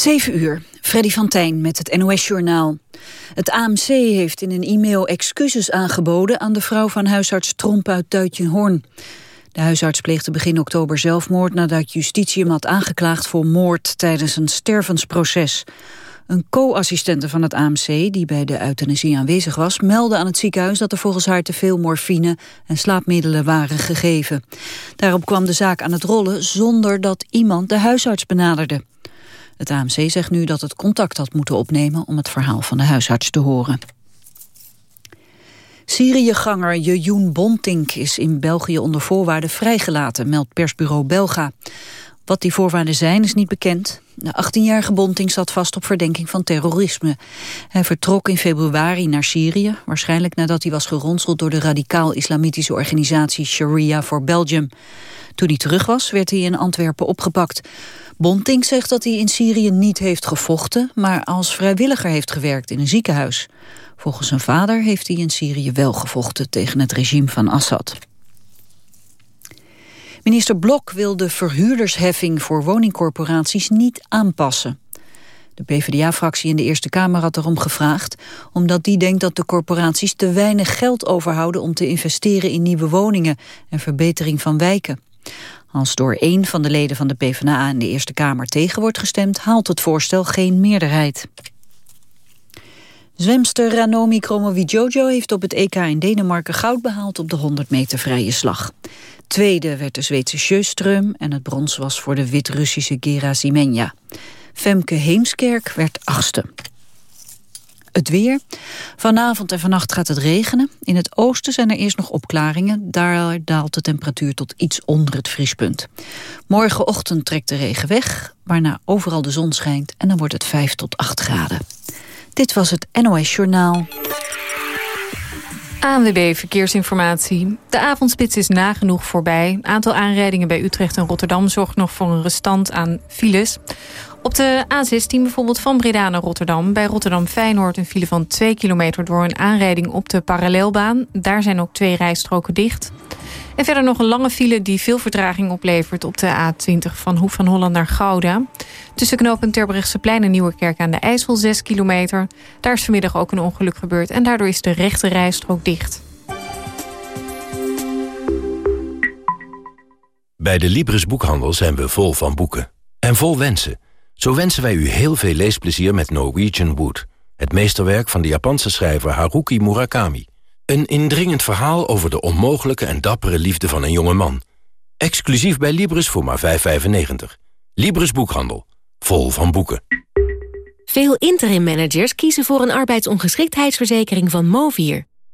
7 uur, Freddy van Tijn met het NOS-journaal. Het AMC heeft in een e-mail excuses aangeboden... aan de vrouw van huisarts Tromp uit Duitjenhoorn. De huisarts pleegde begin oktober zelfmoord... nadat justitie hem had aangeklaagd voor moord tijdens een stervensproces. Een co-assistente van het AMC, die bij de euthanasie aanwezig was... meldde aan het ziekenhuis dat er volgens haar te veel morfine en slaapmiddelen waren gegeven. Daarop kwam de zaak aan het rollen zonder dat iemand de huisarts benaderde. Het AMC zegt nu dat het contact had moeten opnemen om het verhaal van de huisarts te horen. Syriëganger Jejoen Bontink is in België onder voorwaarden vrijgelaten, meldt persbureau Belga. Wat die voorwaarden zijn is niet bekend. De 18-jarige Bonting zat vast op verdenking van terrorisme. Hij vertrok in februari naar Syrië, waarschijnlijk nadat hij was geronseld door de radicaal-islamitische organisatie Sharia for Belgium. Toen hij terug was, werd hij in Antwerpen opgepakt. Bonting zegt dat hij in Syrië niet heeft gevochten, maar als vrijwilliger heeft gewerkt in een ziekenhuis. Volgens zijn vader heeft hij in Syrië wel gevochten tegen het regime van Assad. Minister Blok wil de verhuurdersheffing voor woningcorporaties niet aanpassen. De PvdA-fractie in de Eerste Kamer had erom gevraagd... omdat die denkt dat de corporaties te weinig geld overhouden... om te investeren in nieuwe woningen en verbetering van wijken. Als door één van de leden van de PvdA in de Eerste Kamer tegen wordt gestemd... haalt het voorstel geen meerderheid. Zwemster Ranomi Kromowidjojo heeft op het EK in Denemarken goud behaald op de 100 meter vrije slag. Tweede werd de Zweedse Sjöström en het brons was voor de Wit-Russische Gerasimenia. Femke Heemskerk werd achtste. Het weer. Vanavond en vannacht gaat het regenen. In het oosten zijn er eerst nog opklaringen. Daar daalt de temperatuur tot iets onder het vriespunt. Morgenochtend trekt de regen weg, waarna overal de zon schijnt... en dan wordt het 5 tot 8 graden. Dit was het NOS Journaal. ANWB Verkeersinformatie. De avondspits is nagenoeg voorbij. Aantal aanrijdingen bij Utrecht en Rotterdam zorgt nog voor een restant aan files. Op de A16 bijvoorbeeld van Breda naar Rotterdam. Bij Rotterdam-Feyenoord een file van 2 kilometer... door een aanrijding op de parallelbaan. Daar zijn ook twee rijstroken dicht. En verder nog een lange file die veel vertraging oplevert... op de A20 van Hoef van Holland naar Gouda. Tussen knooppunt plein en Nieuwerkerk aan de IJssel 6 kilometer. Daar is vanmiddag ook een ongeluk gebeurd... en daardoor is de rechte rijstrook dicht. Bij de Libris Boekhandel zijn we vol van boeken. En vol wensen. Zo wensen wij u heel veel leesplezier met Norwegian Wood. Het meesterwerk van de Japanse schrijver Haruki Murakami. Een indringend verhaal over de onmogelijke en dappere liefde van een jonge man. Exclusief bij Libris voor maar 5,95. Libris Boekhandel. Vol van boeken. Veel interim managers kiezen voor een arbeidsongeschiktheidsverzekering van Movier.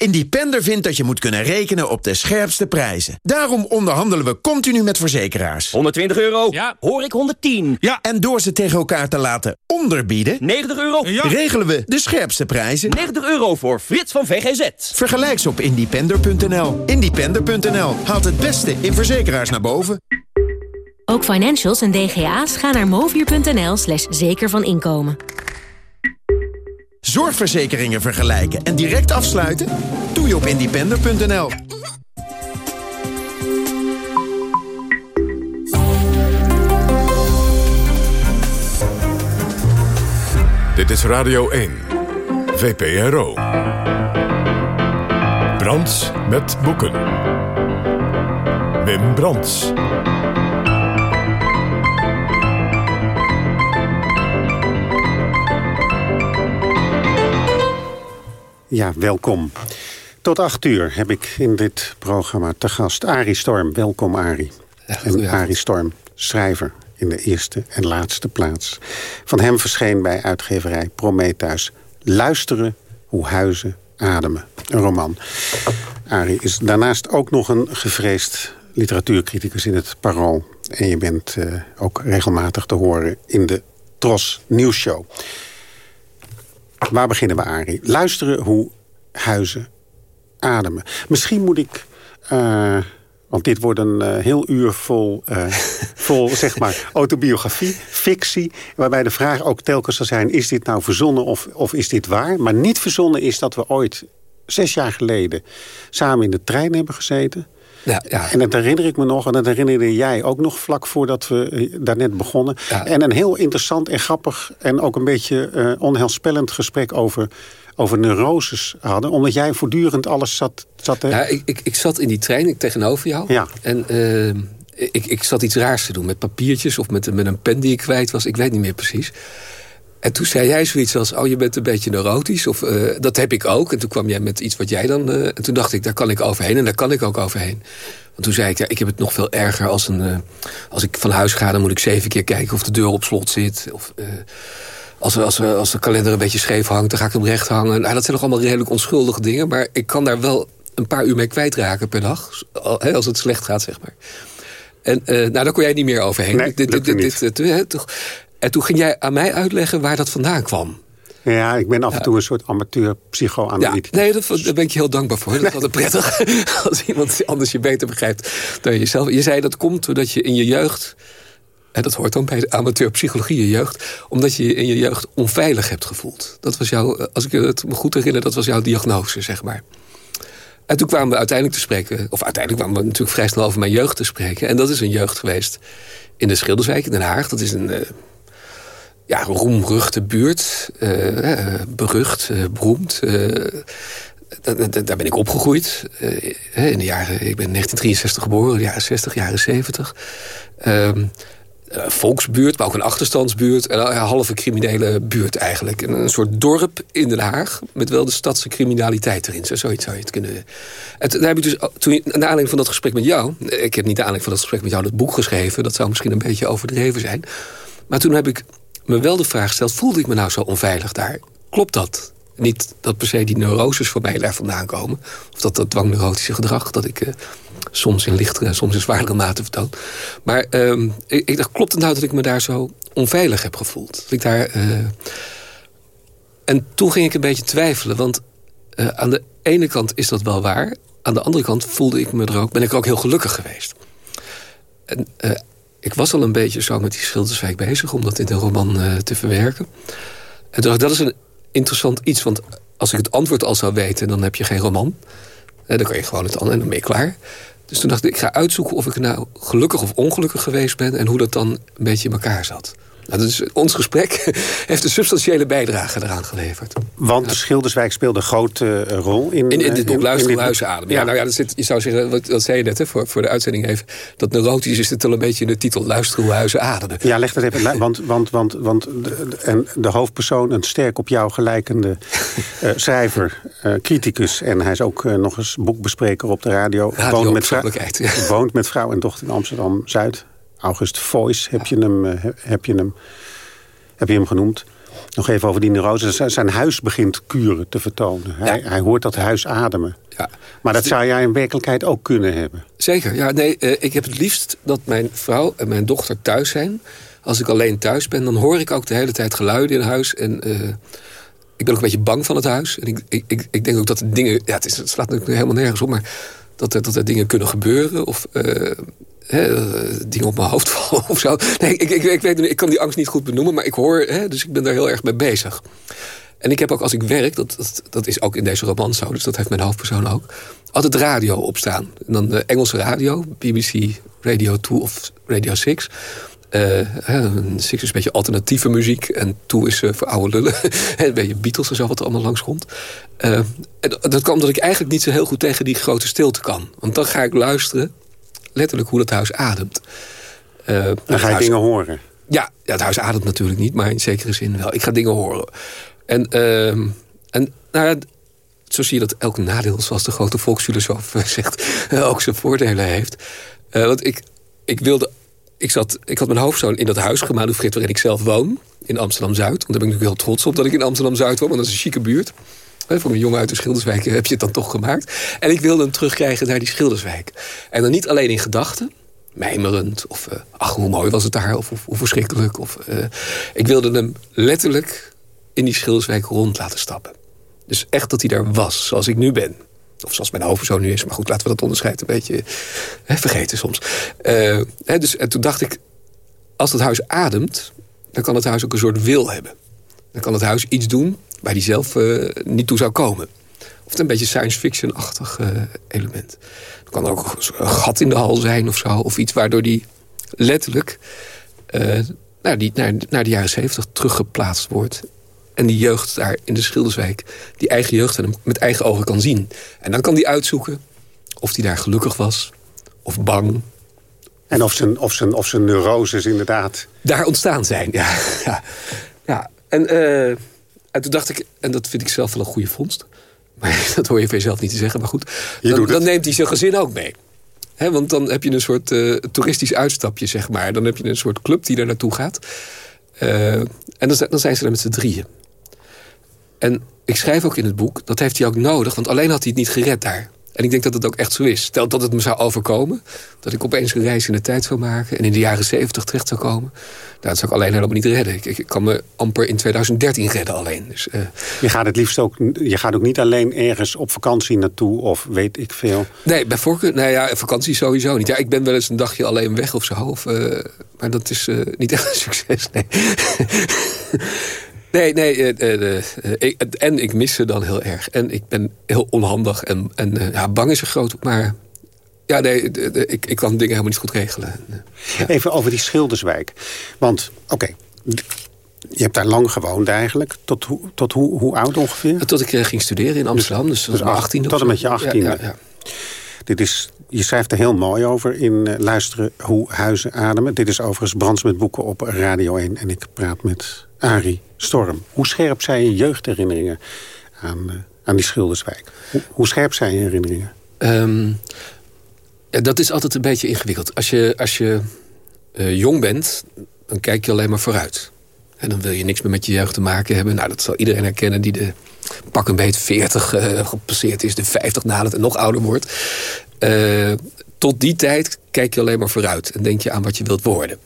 Independer vindt dat je moet kunnen rekenen op de scherpste prijzen. Daarom onderhandelen we continu met verzekeraars. 120 euro? Ja. Hoor ik 110? Ja. En door ze tegen elkaar te laten onderbieden... 90 euro? Ja. Regelen we de scherpste prijzen. 90 euro voor Frits van VGZ. Vergelijk ze op independer.nl. Independer.nl haalt het beste in verzekeraars naar boven. Ook financials en DGA's gaan naar movier.nl slash zeker van inkomen. Zorgverzekeringen vergelijken en direct afsluiten? Doe je op independer.nl. Dit is Radio 1, VPRO. Brands met boeken. Wim Brands. Ja, welkom. Tot acht uur heb ik in dit programma te gast Arie Storm. Welkom, Arie. en Arie Storm, schrijver in de eerste en laatste plaats. Van hem verscheen bij uitgeverij Prometheus... Luisteren hoe huizen ademen. Een roman. Arie is daarnaast ook nog een gevreesd literatuurcriticus in het Parool. En je bent uh, ook regelmatig te horen in de Tros Nieuwsshow. Waar beginnen we, Arie? Luisteren hoe huizen ademen. Misschien moet ik uh, Want dit wordt een uh, heel uur vol, uh, vol zeg maar, autobiografie, fictie. Waarbij de vraag ook telkens zal zijn, is dit nou verzonnen of, of is dit waar? Maar niet verzonnen is dat we ooit, zes jaar geleden, samen in de trein hebben gezeten. Ja, ja. En dat herinner ik me nog, en dat herinnerde jij ook nog vlak voordat we eh, daarnet begonnen. En een heel interessant en grappig en ook een beetje uh, onheilspellend gesprek over over neuroses hadden. Omdat jij voortdurend alles zat... zat ja, ik, ik, ik zat in die trein ik tegenover jou. Ja. En uh, ik, ik zat iets raars te doen met papiertjes of met, met een pen die ik kwijt was. Ik weet niet meer precies. En toen zei jij zoiets als, oh je bent een beetje neurotisch. Of uh, dat heb ik ook. En toen kwam jij met iets wat jij dan... Uh, en toen dacht ik, daar kan ik overheen en daar kan ik ook overheen. Want toen zei ik, ja, ik heb het nog veel erger als, een, als ik van huis ga... dan moet ik zeven keer kijken of de deur op slot zit. Of, als, als, als de kalender een beetje scheef hangt, dan ga ik hem recht hangen. Nou, dat zijn nog allemaal redelijk onschuldige dingen. Maar ik kan daar wel een paar uur mee kwijtraken per dag. Als het slecht gaat, zeg maar. En uh, nou, daar kon jij niet meer overheen. Nee, dit, dit, dit, dit, toch. En toen ging jij aan mij uitleggen waar dat vandaan kwam. Ja, ik ben af en toe een soort amateur psychoanalyticus. Ja, nee, dat, daar ben ik je heel dankbaar voor. Dat is altijd prettig als iemand anders je beter begrijpt dan jezelf. Je zei dat komt doordat je in je jeugd en dat hoort dan bij de amateurpsychologie in je jeugd. Omdat je je in je jeugd onveilig hebt gevoeld. Dat was jouw, eh, als ik het me goed herinner, dat was jouw diagnose, zeg maar. En toen kwamen we uiteindelijk te spreken... of uiteindelijk kwamen we natuurlijk vrij snel over mijn jeugd te spreken. En dat is een jeugd geweest in de Schilderswijk in Den Haag. Dat is een uh, ja, roemruchte buurt. Uh, berucht, uh, beroemd. daar ben ik opgegroeid. in de jaren, ik ben 1963 geboren, de jaren 60, jaren 70. Eh, volksbuurt, maar ook een achterstandsbuurt. En een halve criminele buurt eigenlijk. Een, soort dorp in Den Haag met wel de stadse criminaliteit erin. Zo, zoiets zou je het kunnen... En daar heb ik dus, toen, naar aanleiding van dat gesprek met jou... ik heb niet naar aanleiding van dat gesprek met jou dat boek geschreven... dat zou misschien een beetje overdreven zijn. Maar toen heb ik me wel de vraag gesteld... voelde ik me nou zo onveilig daar? Klopt dat? Niet dat per se die neuroses voor mij daar vandaan komen. Of dat dat dwangneurotische gedrag... dat ik uh, soms in lichtere en soms in zwaardere mate vertoon. Maar uh, ik, ik, dacht, klopt het nou dat ik me daar zo onveilig heb gevoeld? Dat ik daar... Uh... En toen ging ik een beetje twijfelen. Want uh, aan de ene kant is dat wel waar. Aan de andere kant voelde ik me er ook, ben ik er ook heel gelukkig geweest. En ik was al een beetje zo met die Schilderswijk bezig... om dat in de roman te verwerken. En toen dacht ik, dat is een interessant iets. Want als ik het antwoord al zou weten, dan heb je geen roman. dan kan je gewoon het antwoord en dan ben je klaar. Dus toen dacht ik, ik ga uitzoeken of ik nou gelukkig of ongelukkig geweest ben... en hoe dat dan een beetje in elkaar zat. Nou, dus ons gesprek heeft een substantiële bijdrage eraan geleverd. Want de Schilderswijk speelde een grote eh, rol in... In, in dit boek Luister Huizen Ademen. Ja, nou ja, dat zit, je zou zeggen, wat, wat zei je net hè, voor, voor de uitzending even... dat neurotisch is het al een beetje in de titel Luister hoe huizen ademen. Ja, leg dat even want, want, want, want de, en de hoofdpersoon, een sterk op jou gelijkende uh, schrijver, uh, criticus... en hij is ook nog eens boekbespreker op de radio. radio woont, met vrouw, woont met vrouw en dochter in Amsterdam-Zuid. August Voice heb je hem, eh, heb je hem, heb je hem genoemd. Nog even over die neurose. Zijn huis begint kuren te vertonen. Hij, hij hoort dat huis ademen. Ja. Maar dat zou jij in werkelijkheid ook kunnen hebben. Zeker. Ja, nee, uh, ik heb het liefst dat mijn vrouw en mijn dochter thuis zijn. Als ik alleen thuis ben, dan hoor ik ook de hele tijd geluiden in huis. En uh, ik ben ook een beetje bang van het huis. En ik, ik, ik denk ook dat de dingen... Ja, het, is, het slaat natuurlijk helemaal nergens op, maar... Dat er, dat er dingen kunnen gebeuren. Of uh, dingen op mijn hoofd vallen of zo. Nee, ik, ik, ik, weet, ik kan die angst niet goed benoemen, maar ik hoor, hè, dus ik ben daar heel erg mee bezig. En ik heb ook als ik werk, dat, dat, dat is ook in deze roman zo, dus dat heeft mijn hoofdpersoon ook, altijd radio opstaan. En dan de Engelse radio, BBC Radio 2 of Radio 6. Uh, Six is een beetje alternatieve muziek. En Two is voor oude lullen. een beetje Beatles en zo wat er allemaal langs komt. Uh, dat kwam omdat ik eigenlijk niet zo heel goed tegen die grote stilte kan. Want dan ga ik luisteren letterlijk hoe het huis ademt. Uh, Dan ga je dingen horen? Ja, ja, het huis ademt natuurlijk niet, maar in zekere zin wel. Ik ga dingen horen. En, uh, en nou ja, zo zie je dat elk nadeel, zoals de grote volksfilosoof zegt... ook zijn voordelen heeft. Uh, want ik, ik wilde... Ik, zat, ik had mijn hoofdzoon in dat huis gemanoeuvreerd waarin ik zelf woon. In Amsterdam-Zuid. Want daar ben ik natuurlijk heel trots op dat ik in Amsterdam-Zuid woon. Want dat is een chique buurt. Voor een jongen uit de Schilderswijk heb je het dan toch gemaakt. En ik wilde hem terugkrijgen naar die Schilderswijk. En dan niet alleen in gedachten, mijmerend. Of uh, ach, hoe mooi was het daar. Of, of hoe verschrikkelijk. Of, uh, ik wilde hem letterlijk in die Schilderswijk rond laten stappen. Dus echt dat hij daar was, zoals ik nu ben. Of zoals mijn hoofdpersoon nu is. Maar goed, laten we dat onderscheid een beetje hè, vergeten soms. Uh, hè, dus, en toen dacht ik, als het huis ademt... dan kan het huis ook een soort wil hebben. Dan kan het huis iets doen waar hij zelf uh, niet toe zou komen. Of een beetje science fiction-achtig uh, element. Er kan ook een gat in de hal zijn of zo. Of iets waardoor die letterlijk naar, die, naar, de jaren zeventig teruggeplaatst wordt. En die jeugd daar in de Schilderswijk, die eigen jeugd met eigen ogen kan zien. En dan kan die uitzoeken of die daar gelukkig was, of bang. En of zijn, of zijn, of zijn neuroses inderdaad... Daar ontstaan zijn, ja. ja, ja. En, uh, en toen dacht ik, en dat vind ik zelf wel een goede vondst... maar dat hoor je van jezelf niet te zeggen, maar goed... dan, dan neemt hij zijn gezin ook mee. He, want dan heb je een soort uh, toeristisch uitstapje, zeg maar. Dan heb je een soort club die daar naartoe gaat. Uh, en dan, dan zijn ze er met z'n drieën. En ik schrijf ook in het boek, dat heeft hij ook nodig... want alleen had hij het niet gered daar. En ik denk dat het ook echt zo is. Stel dat het me zou overkomen. Dat ik opeens een reis in de tijd zou maken. En in de jaren zeventig terecht zou komen. Nou, dat zou ik alleen helemaal niet redden. Ik, ik kan me amper in 2013 redden alleen. Dus, uh... Je gaat het liefst ook, je gaat ook niet alleen ergens op vakantie naartoe. Of weet ik veel. Nee, bij voorkeur. Nou ja, vakantie sowieso niet. Ja, ik ben wel eens een dagje alleen weg of zo. Of, uh, maar dat is uh, niet echt een succes. Nee. Nee, nee. Uh, uh, en ik mis ze dan heel erg. En ik ben heel onhandig. En, en ja, bang is er groot. Maar ja, nee, ik, ik kan dingen helemaal niet goed regelen. Ja. Even over die Schilderswijk. Want, oké, je hebt daar lang gewoond eigenlijk. Tot, tot hoe, hoe oud ongeveer? Tot ik ging studeren in Amsterdam. Dus, dus, dus 18 Tot en met je 18 ja, ja, Dit is, je schrijft er heel mooi over in Luisteren hoe huizen ademen. Dit is overigens Brands met boeken op Radio 1. En ik praat met Arie Storm. Hoe scherp zijn je jeugdherinneringen aan, uh, aan die Schilderswijk? Hoe, scherp zijn je herinneringen? Ja, dat is altijd een beetje ingewikkeld. Als je, als je uh, jong bent, dan kijk je alleen maar vooruit. En dan wil je niks meer met je jeugd te maken hebben. Nou, dat zal iedereen herkennen die de pak een beetje 40 uh, gepasseerd is, de 50 nadert en nog ouder wordt. Uh, tot die tijd kijk je alleen maar vooruit en denk je aan wat je wilt worden.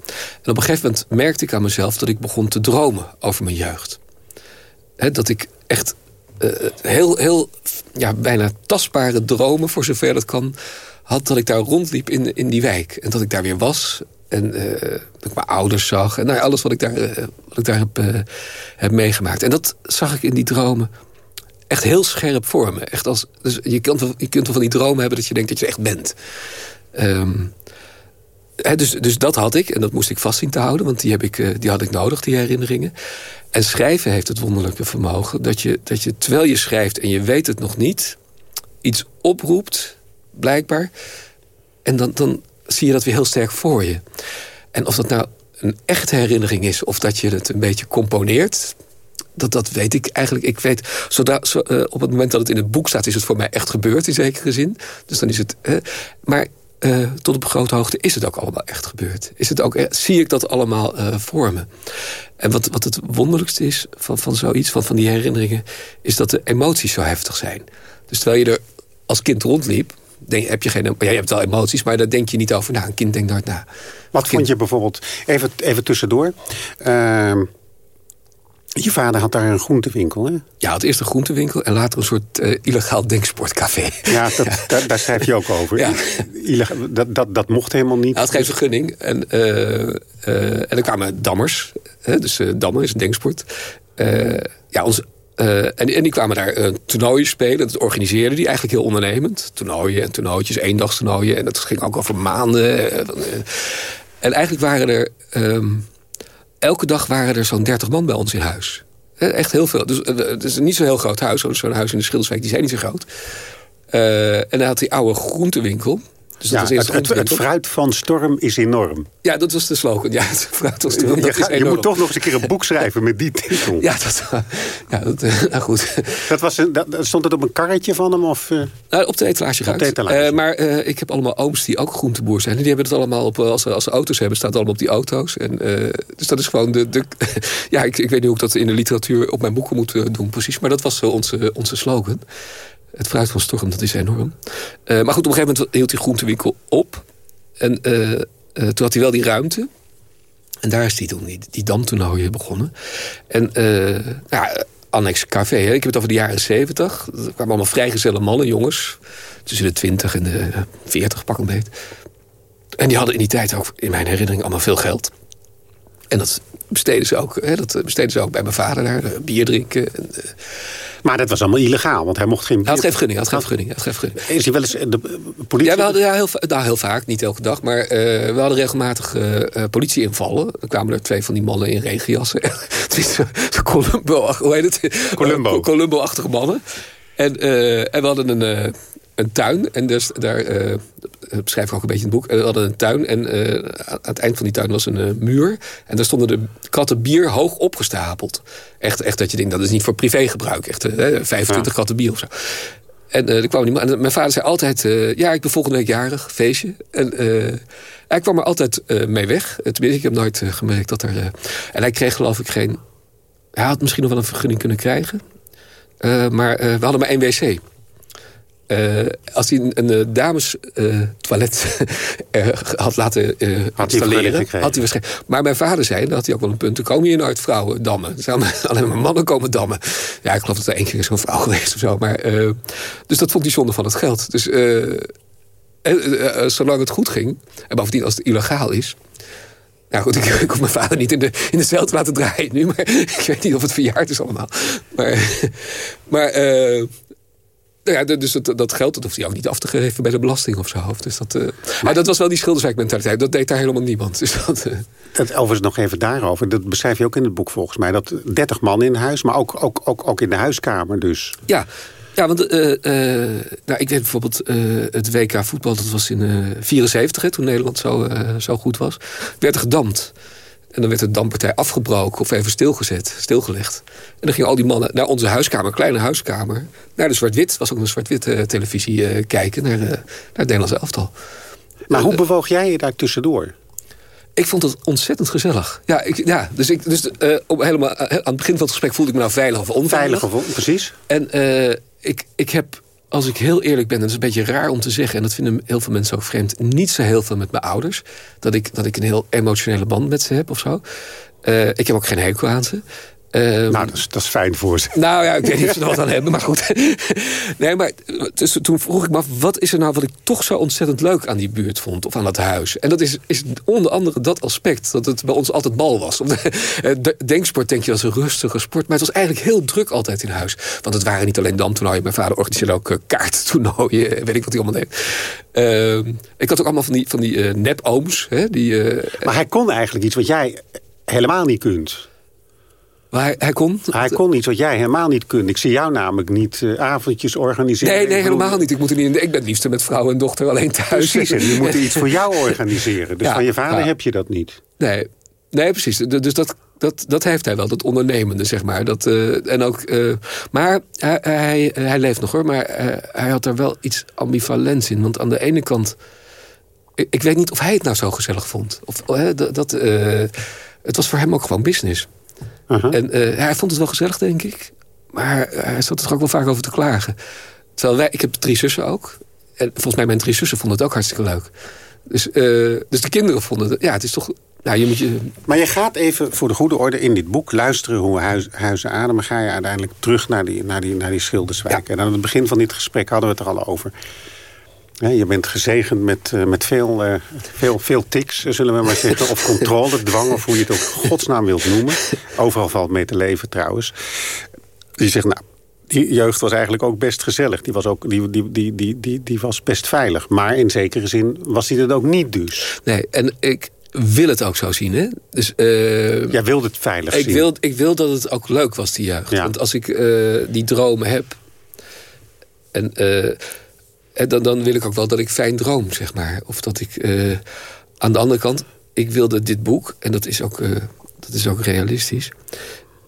En op een gegeven moment merkte ik aan mezelf dat ik begon te dromen over mijn jeugd. dat ik echt uh, heel, heel ja, bijna tastbare dromen, voor zover dat kan, had dat ik daar rondliep in, in die wijk. En dat ik daar weer was. En uh, dat ik mijn ouders zag. En nou alles wat ik daar, uh, wat ik daar heb, heb meegemaakt. En dat zag ik in die dromen echt heel scherp voor me. Echt als, dus je, kunt wel, je kunt wel van die dromen hebben dat je denkt dat je echt bent. Um, dus, dus dat had ik en dat moest ik vast zien te houden. Want die, heb ik, uh, die had ik nodig, die herinneringen. En schrijven heeft het wonderlijke vermogen... Dat je, dat je terwijl je schrijft en je weet het nog niet... iets oproept, blijkbaar. En dan, dan zie je dat weer heel sterk voor je. En of dat nou een echte herinnering is... of dat je het een beetje componeert dat, dat weet ik eigenlijk. Ik weet, zodra, zo, uh, op het moment dat het in het boek staat... is het voor mij echt gebeurd in zekere zin. Dus dan is het... Uh, maar uh, tot op grote hoogte is het ook allemaal echt gebeurd. Is het ook, zie ik dat allemaal voor me. En wat, wat het wonderlijkste is van, van zoiets, van, van die herinneringen... is dat de emoties zo heftig zijn. Dus terwijl je er als kind rondliep... Denk, heb je geen, ja, je hebt wel emoties, maar daar denk je niet over na. Een kind denkt nooit na. Wat vond je bijvoorbeeld, even, even tussendoor... Je vader had daar een groentewinkel, hè? Ja, het eerst een groentewinkel en later een soort uh, illegaal denksportcafé. Ja, dat, ja. Daar, daar, schrijf je ook over. Ja. Illegaal, dat, dat, dat mocht helemaal niet. Hij had geen vergunning. En, uh, uh, en er kwamen dammers. Hè, dus dammen is een denksport. ja, ons, en, en die kwamen daar uh, toernooien spelen. Dat organiseerden die eigenlijk heel ondernemend. Toernooien en toernooitjes, eendagstoernooien. En dat ging ook over maanden. en eigenlijk waren er... Um, elke dag waren er zo'n 30 man bij ons in huis. Echt heel veel. Dus het is niet zo'n heel groot huis. Zo'n huis in de Schilderswijk, die zijn niet zo groot. Uh, en dan had die oude groentewinkel. Dus ja, het, het, het, fruit van storm is enorm. Ja, dat was de slogan. Ja, het fruit van storm je, ga, je moet toch nog eens een keer een boek schrijven met die titel. Ja, dat, ja, dat nou goed. Dat was een, dat, stond het op een karretje van hem? Of, uh... nou, op de etalage Op de etalage. Uh, maar uh, ik heb allemaal ooms die ook groenteboer zijn. En die hebben het allemaal op, als ze, als ze auto's hebben, staat het allemaal op die auto's. En, dus dat is gewoon de... de ja, ik, ik weet niet hoe ik dat in de literatuur op mijn boeken moet doen precies. Maar dat was onze, onze slogan. Het fruit van storm, dat is enorm. Uh, maar goed, op een gegeven moment hield die groentewinkel op. En uh, uh, toen had hij wel die ruimte. En daar is hij toen die, die damtoernooien begonnen. En ja, annex café. Hè. Ik heb het over de jaren 70. Er kwamen allemaal vrijgezelle mannen, jongens. Tussen de 20 en de 40, pak een beet. En die hadden in die tijd ook, in mijn herinnering, allemaal veel geld. En dat besteden ze ook, hè, dat besteden ze ook bij mijn vader daar. Bier drinken. En, maar dat was allemaal illegaal, want hij mocht geen... Hij had geen vergunning, had geen vergunning, had geen vergunning. Is hij wel eens de politie... Ja, we hadden ja, heel, nou, heel vaak, niet elke dag. Maar uh, we hadden regelmatig uh, politieinvallen. Dan kwamen er twee van die mannen in regenjassen. Columbo, hoe heet het? Columbo. Columbo-achtige mannen. En, en we hadden een een tuin. En dus, daar uh, beschrijf ik ook een beetje in het boek. We hadden een tuin en uh, aan het eind van die tuin was een uh, muur. En daar stonden de katten bier hoog opgestapeld. Echt, echt dat je denkt, dat is niet voor privégebruik. Echt 25 ja. katten bier of zo. En er kwam niet, en mijn vader zei altijd, ja, ik ben volgende week jarig, feestje. En hij kwam er altijd mee weg. Tenminste, ik heb nooit gemerkt dat er... en hij kreeg geloof ik geen... Hij had misschien nog wel een vergunning kunnen krijgen. maar we hadden maar één wc. Uh, als hij een, een eh, dames uh, toilet had laten had installeren, hij had hij waarschijnlijk. Maar mijn vader zei, dat had hij ook wel een punt, er komen hier nooit vrouwen dammen. Alleen maar mannen komen dammen. Ja, ik geloof dat er één keer zo'n vrouw geweest of zo. Maar, dus dat vond hij zonde van het geld. Dus zolang het goed ging, en bovendien als het illegaal is, nou goed, ik, ik hoef mijn vader niet in de, in de cel te laten draaien nu. Maar ik weet niet of het verjaard is allemaal. Maar, maar uh, nou ja, dus dat, dat geld dat hoeft hij ook niet af te geven bij de belasting of zo. Dus dat, uh, maar dat was wel die schilderswijkmentaliteit. Dat deed daar helemaal niemand. Dus dat, uh... dat, overigens nog even daarover. Dat beschrijf je ook in het boek volgens mij. Dat 30 man in huis, maar ook, ook, ook, ook in de huiskamer dus. Ja, ja, want uh, uh, nou, ik weet bijvoorbeeld uh, het WK voetbal, dat was in 1974, uh, toen Nederland zo, zo goed was, werd er gedampt. En dan werd de dampartij afgebroken of even stilgezet, stilgelegd. En dan gingen al die mannen naar onze huiskamer, kleine huiskamer... naar de zwart-wit, was ook een zwart-wit uh, televisie uh, kijken... Naar, uh, naar het Nederlandse elftal. Maar hoe bewoog jij je daar tussendoor? Ik vond het ontzettend gezellig. Ja, ik, ja dus, ik, dus op helemaal, aan het begin van het gesprek voelde ik me nou veilig of onveilig. Veilig of precies. En ik, ik heb als ik heel eerlijk ben, en dat is een beetje raar om te zeggen... en dat vinden heel veel mensen ook vreemd... niet zo heel veel met mijn ouders. Dat ik, dat ik een heel emotionele band met ze heb of zo. Uh, ik heb ook geen hekel aan ze. Um, nou, dat is, dat is, fijn voor ze. Nou ja, ik weet niet of ze er wat aan hebben, maar goed. nee, maar dus, toen vroeg ik me af... wat is er nou wat ik toch zo ontzettend leuk aan die buurt vond... of aan dat huis? En dat is, is onder andere dat aspect... dat het bij ons altijd bal was. De, denksport denk je als een rustige sport... maar het was eigenlijk heel druk altijd in huis. Want het waren niet alleen damtoernooien. Mijn vader organiseerde ook uh, kaarttoernooien. Weet ik wat hij allemaal deed. Uh, ik had ook allemaal van die, van die uh, nep-ooms. Die, uh, maar hij kon eigenlijk iets wat jij helemaal niet kunt. Maar hij, kon? Hij kon iets wat jij helemaal niet kunt. Ik zie jou namelijk niet uh, avondjes organiseren. Nee, nee helemaal niet. Ik, moet er niet ik ben het liefst met vrouw en dochter alleen thuis. Precies, en die moeten iets voor jou organiseren. Dus ja, van je vader ja. heb je dat niet. Nee, nee precies. Dus dat, dat, dat heeft hij wel, dat ondernemende, zeg maar. Dat, uh, en ook, uh, maar hij, hij, hij, leeft nog hoor, maar hij had er wel iets ambivalents in. Want aan de ene kant... Ik, ik weet niet of hij het nou zo gezellig vond. Of, dat, dat het was voor hem ook gewoon business. Uh -huh. En uh, hij vond het wel gezellig, denk ik. Maar hij zat er ook wel vaak over te klagen. Terwijl wij, ik heb drie zussen ook. En volgens mij mijn drie zussen vonden het ook hartstikke leuk. Dus, uh, dus de kinderen vonden het... Ja, het is toch... Nou, je moet je... Maar je gaat even voor de goede orde in dit boek luisteren hoe huis, huizen ademen. Ga je uiteindelijk terug naar die, naar die, naar die Schilderswijk. Ja. En aan het begin van dit gesprek hadden we het er al over. Je bent gezegend met, uh, met veel, uh, veel, veel tics, zullen we maar zeggen. Of controle, dwang, of hoe je het ook godsnaam wilt noemen. Overal valt mee te leven trouwens. Je zegt, nou, die jeugd was eigenlijk ook best gezellig. Die was, ook, die, die, die, die, die, die was best veilig. Maar in zekere zin was die het ook niet dus. Nee, en ik wil het ook zo zien. Hè? Dus, uh, Jij wilde het veilig ik zien. Wil, ik wil dat het ook leuk was, die jeugd. Ja. Want als ik uh, die dromen heb... En, uh, en dan, dan wil ik ook wel dat ik fijn droom, zeg maar. Of dat ik... Uh, aan de andere kant, ik wilde dit boek... en dat is ook, uh, dat is ook realistisch...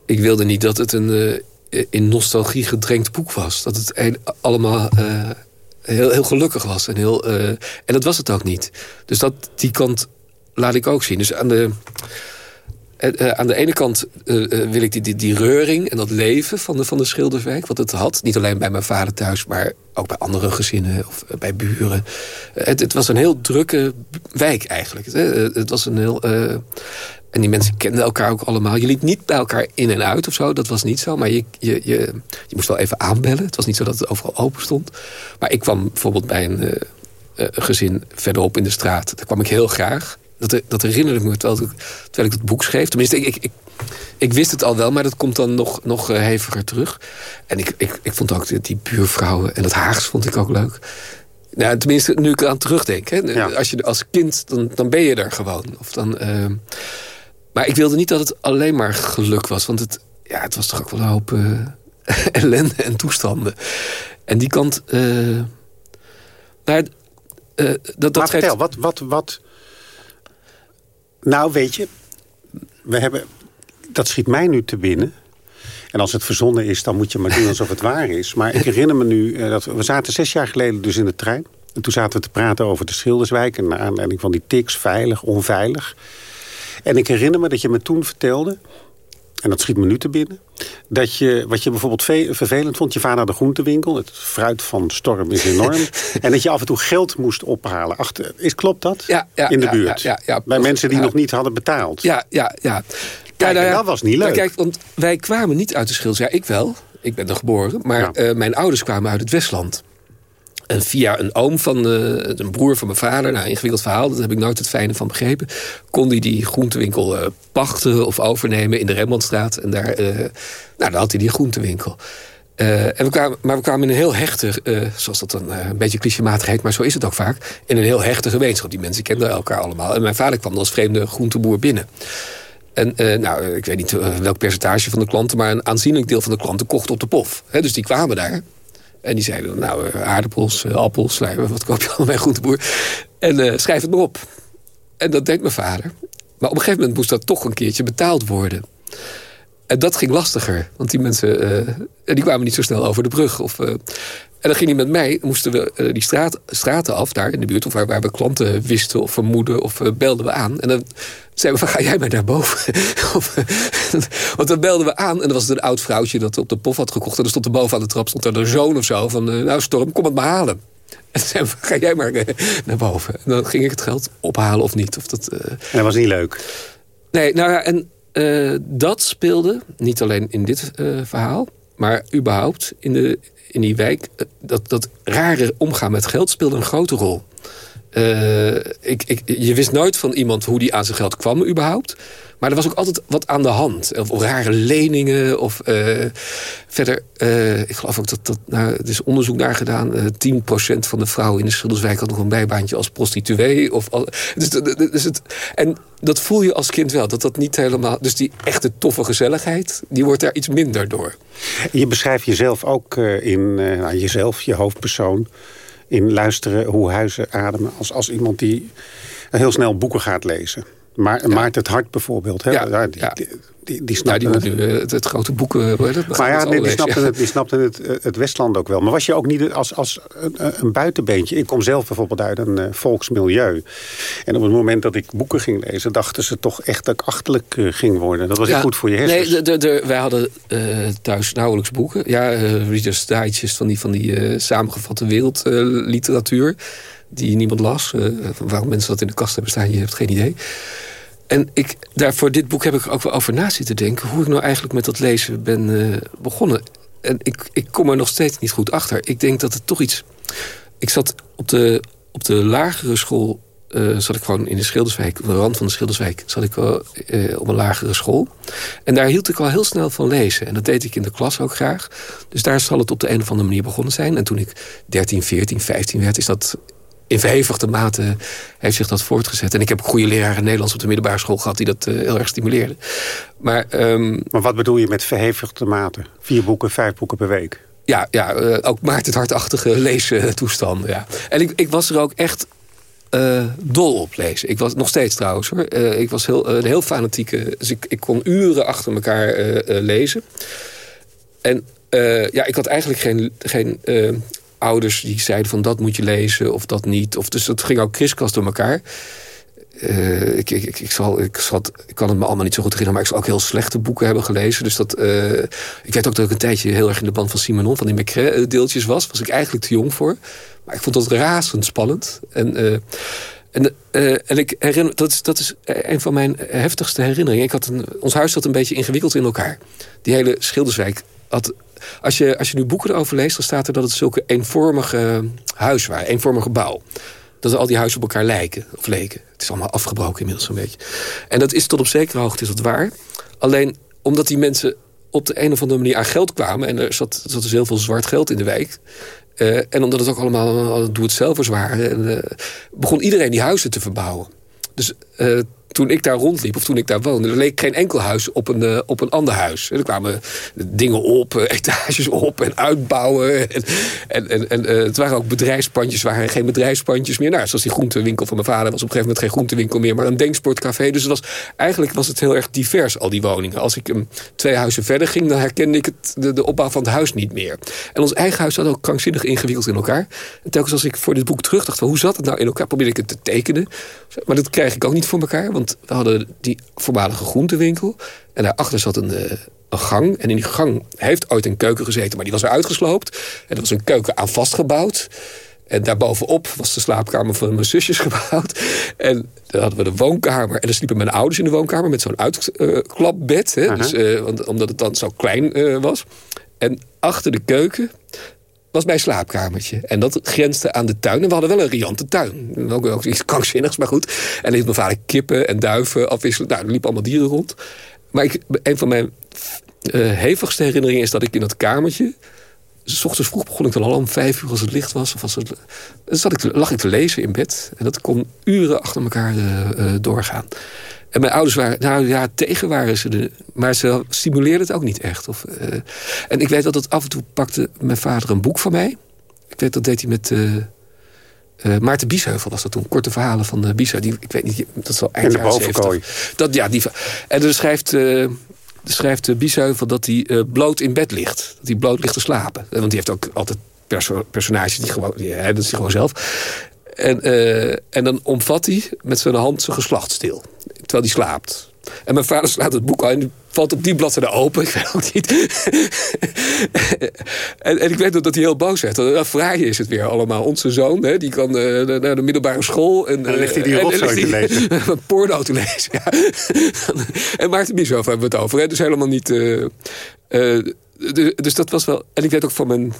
ik wilde niet dat het een in nostalgie gedrenkt boek was. Dat het allemaal heel, heel gelukkig was. En, heel, en dat was het ook niet. Dus dat, die kant laat ik ook zien. Dus aan de... Uh, aan de ene kant uh, wil ik die, die, die, reuring en dat leven van de, van de. Wat het had. Niet alleen bij mijn vader thuis, maar ook bij andere gezinnen of bij buren. Het, het, was een heel drukke wijk eigenlijk. Het, was een heel... En die mensen kenden elkaar ook allemaal. Je liep niet bij elkaar in en uit of zo, dat was niet zo. Maar je, je, je, je moest wel even aanbellen. Het was niet zo dat het overal open stond. Maar ik kwam bijvoorbeeld bij een gezin verderop in de straat. Daar kwam ik heel graag. Dat, dat herinnerde me terwijl ik, terwijl ik het boek schreef. Tenminste, ik, ik, ik, wist het al wel, maar dat komt dan nog, nog heviger terug. En ik, ik, ik vond ook die, die buurvrouwen en dat Haags vond ik ook leuk. Nou, tenminste, nu ik eraan terugdenk. Hè. Als je als kind, dan, dan ben je er gewoon. Of dan, uh... maar ik wilde niet dat het alleen maar geluk was. Want het, ja, het was toch ook wel een hoop uh, ellende en toestanden. En die kant... Uh... Nou, dat, dat maar vertel, wat, wat, wat... Nou, weet je... We hebben... Dat schiet mij nu te binnen... En als het verzonnen is, dan moet je maar doen alsof het waar is. Maar ik herinner me nu, dat we zaten zes jaar geleden dus in de trein. En toen zaten we te praten over de Schilderswijk... en naar aanleiding van die tics, veilig, onveilig. En ik herinner me dat je me toen vertelde... en dat schiet me nu te binnen... dat je, wat je bijvoorbeeld vervelend vond... je vader naar de groentewinkel, het fruit van storm is enorm... en dat je af en toe geld moest ophalen. Achter, is, klopt dat? Ja, ja in de ja, buurt? Ja, ja, Bij mensen die nog niet hadden betaald? Ja, ja, ja. Kijk, nou dat was niet leuk. kijk, want wij kwamen niet uit de Schilders. Ja, ik wel. Ik ben er geboren. Maar uh, mijn ouders kwamen uit het Westland. En via een oom van uh, een broer van mijn vader, nou, ingewikkeld verhaal, dat heb ik nooit het fijne van begrepen, kon hij die groentewinkel uh, pachten of overnemen in de Rembrandtstraat. En daar, uh, nou, daar had hij die groentewinkel. en we kwamen, maar we kwamen in een heel hechte, zoals dat een beetje clichématig heet, maar zo is het ook vaak, in een heel hechte gemeenschap. Die mensen kenden elkaar allemaal. En mijn vader kwam als vreemde groenteboer binnen. En nou, ik weet niet welk percentage van de klanten... maar een aanzienlijk deel van de klanten kocht op de pof. Dus die kwamen daar. En die zeiden, nou, aardappels, uh, appels, slijmen, wat koop je allemaal bij groenteboer? En uh, schrijf het maar op. En dat deed mijn vader. Maar op een gegeven moment moest dat toch een keertje betaald worden. En dat ging lastiger. Want die mensen die kwamen niet zo snel over de brug. Of, en dan ging hij met mij, moesten we die straat, straten af daar in de buurt... Of waar, waar we klanten wisten of vermoeden of belden we aan. En dan zeiden we van, ga jij maar naar boven? Want dan belden we aan en dan was het een oud vrouwtje... dat op de pof had gekocht. En dan stond er boven aan de trap stond er een zoon of zo. Van, nou Storm, kom het maar halen. En zeiden we, ga jij maar naar boven. En dan ging ik het geld ophalen of niet. Of dat. En dat was niet leuk? Nee, nou ja, en dat speelde, niet alleen in dit verhaal... maar überhaupt in, de, in die wijk... dat, dat rare omgaan met geld speelde een grote rol. Uh, ik, ik, je wist nooit van iemand hoe die aan zijn geld kwam überhaupt. Maar er was ook altijd wat aan de hand. Of, rare leningen. Of uh, verder, uh, ik geloof ook dat, dat nou, er is onderzoek naar gedaan. 10% van de vrouwen in de Schilderswijk had nog een bijbaantje als prostituee. Of dus, dus het, en dat voel je als kind wel. Dat dat niet helemaal. Dus die echte toffe gezelligheid, die wordt daar iets minder door. Je beschrijft jezelf ook in nou, jezelf, je hoofdpersoon in luisteren hoe huizen ademen. Als, als iemand die heel snel boeken gaat lezen. Maar ja. Maart het Hart bijvoorbeeld. Hè? Ja, die, ja. die, die, die snapte ja, die moet nu het, het, grote boek... Uh, maar ja, nee, die snapte, het, die snapte het, het Westland ook wel. Maar was je ook niet als, als een, een buitenbeentje? Ik kom zelf bijvoorbeeld uit een uh, volksmilieu. En op het moment dat ik boeken ging lezen... dachten ze toch echt dat ik achterlijk uh, ging worden. Dat was niet goed voor je hersens. Nee, de, de, wij hadden thuis nauwelijks boeken. Ja, Reader's Digest van die, van die samengevatte wereldliteratuur... die niemand las. waarom mensen dat in de kast hebben staan, je hebt geen idee. En ik, daar voor dit boek heb ik ook wel over na zitten denken... hoe ik nou eigenlijk met dat lezen ben uh, begonnen. En ik, ik kom er nog steeds niet goed achter. Ik denk dat het toch iets... Ik zat op de, op de lagere school... Uh, zat ik gewoon in de Schilderswijk, op de rand van de Schilderswijk... zat ik uh, op een lagere school. En daar hield ik al heel snel van lezen. En dat deed ik in de klas ook graag. Dus daar zal het op de een of andere manier begonnen zijn. En toen ik 13, 14, 15 werd... is dat in verhevigde mate heeft zich dat voortgezet. En ik heb goede leraren Nederlands op de middelbare school gehad... die dat uh, heel erg stimuleerden. Maar, um, maar wat bedoel je met verhevigde mate? Vier boeken, vijf boeken per week? Ja, ja uh, ook Maarten het hartachtige leestoestanden. Ja. En ik, ik was er ook echt uh, dol op lezen. Ik was nog steeds trouwens hoor. ik was heel, een heel fanatieke... Dus ik, ik kon uren achter elkaar lezen. En ja, ik had eigenlijk geen... geen ouders die zeiden van dat moet je lezen of dat niet. Of, dus dat ging ook kriskast door elkaar. Uh, ik, ik, ik, zal, ik, zal, ik kan het me allemaal niet zo goed herinneren... maar ik zal ook heel slechte boeken hebben gelezen. Dus dat, uh, ik weet ook dat ik een tijdje heel erg in de band van Simonon... van die Maigret deeltjes was. Was ik eigenlijk te jong voor. Maar ik vond dat razend spannend. En, uh, En, en ik herinner, dat, is, dat is een van mijn heftigste herinneringen. Ik had ons huis zat een beetje ingewikkeld in elkaar. Die hele Schilderswijk had... Als je, als je nu boeken erover leest, dan staat er dat het zulke eenvormige huis waren. Eenvormige bouw. Dat al die huizen op elkaar lijken, of leken. Het is allemaal afgebroken inmiddels een beetje. En dat is tot op zekere hoogte is dat waar. Alleen omdat die mensen op de een of andere manier aan geld kwamen... en er zat, zat dus heel veel zwart geld in de wijk... Uh, en omdat het ook allemaal uh, doe-het-zelvers waren... En, uh, begon iedereen die huizen te verbouwen. Dus toen ik daar rondliep, of toen ik daar woonde... leek geen enkel huis op een, uh, op een ander huis. Er kwamen dingen op, uh, etages op en uitbouwen. En, en, en, uh, het waren ook bedrijfspandjes, waren geen bedrijfspandjes meer. Nou, zoals die groentewinkel van mijn vader was op een gegeven moment geen groentewinkel meer... maar een denksportcafé. Dus het was, eigenlijk was het heel erg divers, al die woningen. Als ik um, twee huizen verder ging, dan herkende ik het, de, opbouw van het huis niet meer. En ons eigen huis zat ook krankzinnig ingewikkeld in elkaar. En telkens als ik voor dit boek terug dacht, van, hoe zat het nou in elkaar? Probeerde ik het te tekenen. Maar dat krijg ik ook niet voor elkaar, want we hadden die voormalige groentewinkel. En daarachter zat een, uh, een gang. En in die gang heeft ooit een keuken gezeten, maar die was er uitgesloopt. En er was een keuken aan vastgebouwd. En daarbovenop was de slaapkamer van mijn zusjes gebouwd. En dan hadden we de woonkamer. En dan sliepen mijn ouders in de woonkamer met zo'n uitklapbed. Hè, dus, uh, want, omdat het dan zo klein uh, was. En achter de keuken was mijn slaapkamertje. En dat grensde aan de tuin. En we hadden wel een riante tuin. Ook, ook iets krankzinnigs, maar goed. En heeft mijn vader kippen en duiven afwisselen. Nou, er liepen allemaal dieren rond. Maar ik, een van mijn uh, hevigste herinneringen is dat ik in dat kamertje... S ochtends vroeg begon ik dan al om vijf uur als het licht was. Of als het, dan zat ik te, lag ik te lezen in bed. En dat kon uren achter elkaar uh, uh, doorgaan. En mijn ouders waren, nou ja, tegen waren ze. De, maar ze stimuleerden het ook niet echt. Of, uh, en ik weet dat het af en toe pakte mijn vader een boek van mij. Ik weet dat deed hij met... Uh, uh, Maarten Biesheuvel was dat toen. Korte verhalen van uh, Biesheuvel. Die, ik weet niet, dat is al eind In de bovenkooi. Dat, ja, die, en er schrijft, uh, schrijft Biesheuvel dat hij bloot in bed ligt. Dat hij bloot ligt te slapen. Want die heeft ook altijd perso personages die gewoon... Hè, dat is hij gewoon zelf. En, en dan omvat hij met zijn hand zijn geslacht stil terwijl hij slaapt. En mijn vader slaat het boek aan en valt op die bladzijde open. Ik weet ook niet. en, en, ik weet ook dat hij heel boos werd. Dat fraai is het weer allemaal. Onze zoon, hè, die kan uh, naar de middelbare school. En, en dan ligt hij die rotzooi te lezen. porno te lezen, ja. en Maarten Biesheuvel hebben we het over. Hè. Dus helemaal niet... Uh, uh, dus dat was wel... En ik weet ook van mijn...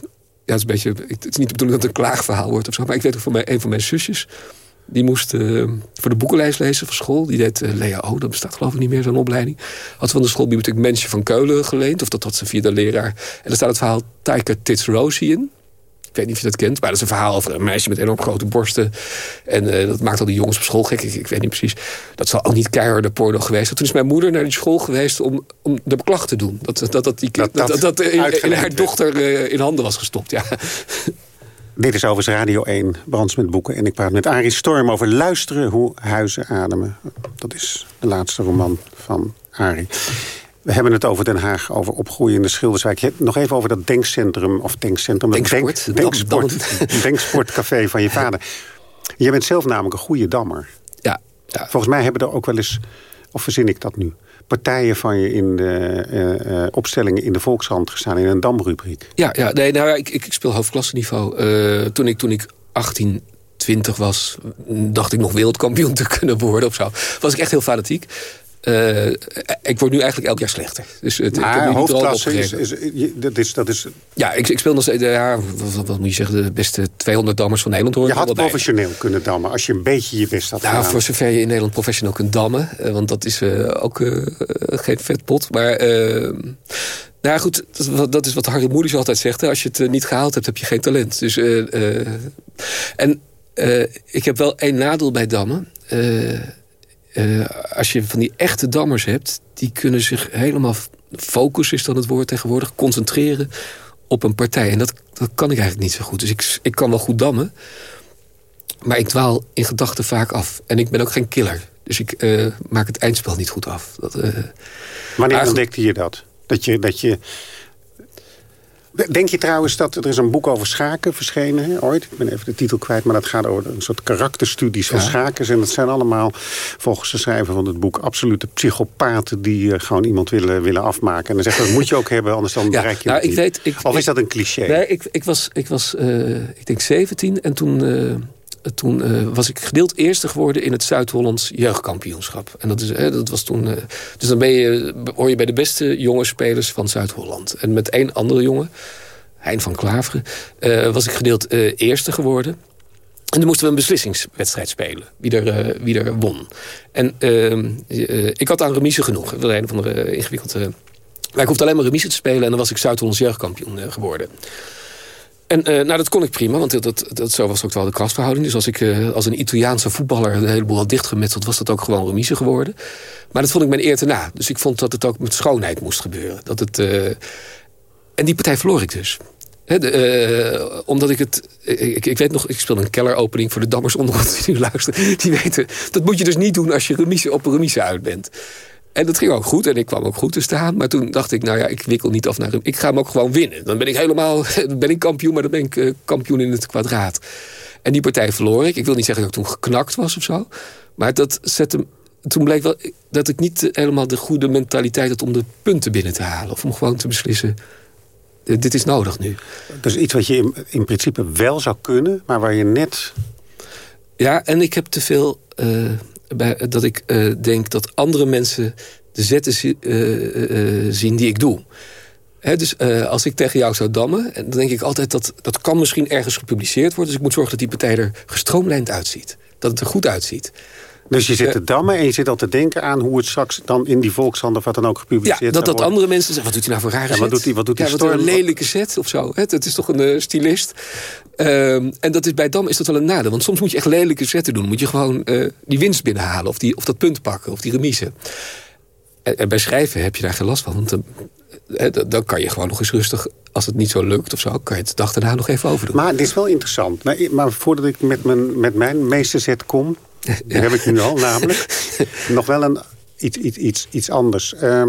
Ja, het is, een beetje, het is niet de bedoeling dat het een klaagverhaal wordt of zo. Maar ik weet ook van mijn, een van mijn zusjes... Die moest uh, voor de boekenlijst lezen van school. Die deed uh, Lea O, dat bestaat geloof ik niet meer, zo'n opleiding. Had van de schoolbibliotheek Mensje van Keulen geleend. Of dat had ze via de leraar. En daar staat het verhaal Taika Tits Rosie in. Ik weet niet of je dat kent, maar dat is een verhaal over een meisje met enorm grote borsten. En uh, dat maakt al die jongens op school gek. Ik, ik, weet niet precies. Dat zal ook niet keiharde porno geweest. Toen is mijn moeder naar die school geweest om, om de beklag te doen. Dat dat, dat, die, dat, dat, dat, dat in, in, haar dochter in handen was gestopt, ja. Dit is overigens Radio 1, Brands met Boeken. En ik praat met Arie Storm over Luisteren hoe huizen ademen. Dat is de laatste roman van Arie. We hebben het over Den Haag, over opgroeiende Schilderswijk. Je hebt nog even over dat denkcentrum, of denkcentrum... Denksport. Denk, denksport, denksportcafé van je vader. Je bent zelf namelijk een goede dammer. Ja, ja. Volgens mij hebben er ook wel eens... Of verzin ik dat nu? Partijen van je in de uh, uh, opstellingen in de Volkshand gestaan... in een damrubriek. Ja, ja nee, nou, ik, ik speel hoofdklasseniveau. Uh, toen, ik, toen ik 18, 20 was, dacht ik nog wereldkampioen te kunnen worden of zo. Was ik echt heel fanatiek. Uh, ik word nu eigenlijk elk jaar slechter. Dus het, maar ik heb nu hoofdklasse is, is, dat is, dat is... Ja, ik, ik speel nog steeds... Ja, wat, wat, moet je zeggen? De beste 200 dammers van Nederland. Hoor je had professioneel bij. kunnen dammen. Als je een beetje je best had Nou, gedaan. voor zover je in Nederland professioneel kunt dammen. Uh, want dat is uh, ook geen vetpot. Maar... Nou goed, dat, dat, is wat Harry Moelis altijd zegt. Hè? Als je het niet gehaald hebt, heb je geen talent. Dus, en ik heb wel één nadeel bij dammen. Uh, als je van die echte dammers hebt... die kunnen zich helemaal focussen, is dan het woord tegenwoordig... concentreren op een partij. En dat, dat kan ik eigenlijk niet zo goed. Dus ik, ik kan wel goed dammen. Maar ik dwaal in gedachten vaak af. En ik ben ook geen killer. Dus ik uh, maak het eindspel niet goed af. Dat, uh, Wanneer ontdekte je dat? Dat je... Dat je Denk je trouwens dat er is een boek over schaken verschenen hè, ooit? Ik ben even de titel kwijt, maar dat gaat over een soort karakterstudies van ja. schakers. En dat zijn allemaal, volgens de schrijver van het boek, absolute psychopaten die uh, gewoon iemand willen, willen afmaken. En dan zegt dat moet je ook hebben, anders dan ja, bereik je nou, het ik niet. Weet, ik, of is dat een cliché? Nee, ik, ik was, ik, was uh, ik denk 17 en toen toen was ik gedeeld eerste geworden in het Zuid-Hollands jeugdkampioenschap. En dat, is, dat was toen. dus dan ben je, hoor je bij de beste jonge spelers van Zuid-Holland. En met één andere jongen, Hein van Klaveren, was ik gedeeld eerste geworden. En toen moesten we een beslissingswedstrijd spelen. Wie er, wie er won. En ehm, ik had aan remise genoeg. Dat was een van de ingewikkelde maar ik hoefde alleen maar remise te spelen... en dan was ik Zuid-Hollands jeugdkampioen geworden. En uh, nou, dat kon ik prima, want dat, dat, zo was ook wel de krasverhouding. Dus als ik uh, als een Italiaanse voetballer een heleboel had dichtgemetseld... was dat ook gewoon remise geworden. Maar dat vond ik mijn eer te na. Dus ik vond dat het ook met schoonheid moest gebeuren. Dat het, en die partij verloor ik dus. de, omdat ik het... Ik, ik, weet nog, ik speelde een kelleropening voor de dammers onder ons die nu luisteren. Die weten, dat moet je dus niet doen als je remise, op remise uit bent. En dat ging ook goed en ik kwam ook goed te staan. Maar toen dacht ik, nou ja, ik wikkel niet af naar hem. Ik ga hem ook gewoon winnen. Dan ben ik helemaal, dan ben ik kampioen, maar dan ben ik uh, kampioen in het kwadraat. En die partij verloor ik. Ik wil niet zeggen dat ik toen geknakt was of zo. Maar dat zette toen bleek wel dat ik niet helemaal de goede mentaliteit had om de punten binnen te halen. Of om gewoon te beslissen, dit is nodig nu. Dus iets wat je in, in principe wel zou kunnen, maar waar je net... Ja, en ik heb te veel... Uh, dat ik uh, denk dat andere mensen de zetten uh, zien die ik doe. Dus als ik tegen jou zou dammen, dan denk ik altijd dat dat kan misschien ergens gepubliceerd worden. Dus ik moet zorgen dat die partij er gestroomlijnd uitziet. Dat het er goed uitziet. Dus je zit te dammen en je zit al te denken aan hoe het straks dan in die volkshand of wat dan ook gepubliceerd ja, dat, dat andere mensen zeggen, wat doet hij nou voor rare ja, Wat doet hij, wat doet ja, wat een lelijke set of zo. Het, is toch een uh, stylist. Um, en dat is, bij Dam is dat wel een nadeel. Want soms moet je echt lelijke zetten doen. Moet je gewoon uh, die winst binnenhalen of, die, of dat punt pakken of die remise. En, en bij schrijven heb je daar geen last van. Want dan, dan kan je gewoon nog eens rustig, als het niet zo lukt of zo... kan je het de dag daarna nog even overdoen. Maar het is wel interessant. Maar, maar voordat ik met mijn, met mijn meesterzet kom... Dat heb ik nu al, namelijk. Nog wel een, iets, iets, iets, iets anders. Uh,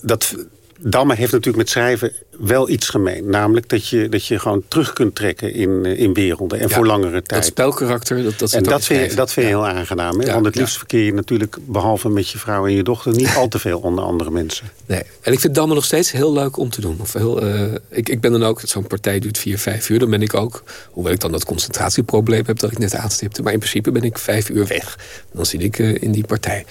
dat, Damme heeft natuurlijk met schrijven wel iets gemeen. Namelijk dat je, dat je gewoon terug kunt trekken in, eh, in werelden. En voor langere tijd. Dat spelkarakter, dat, dat En dat vind, je, dat vind je heel aangenaam. Hè? Want het liefst verkeer je natuurlijk, behalve met je vrouw en je dochter... niet al te veel onder andere mensen. Nee, en ik vind Damme nog steeds heel leuk om te doen. Of heel, uh, ik, ik ben dan ook, zo'n partij duurt vier, vijf uur. Dan ben ik ook, hoewel ik dan dat concentratieprobleem heb... dat ik net aanstipte. Maar in principe ben ik vijf uur weg. Dan zit ik uh, in die partij.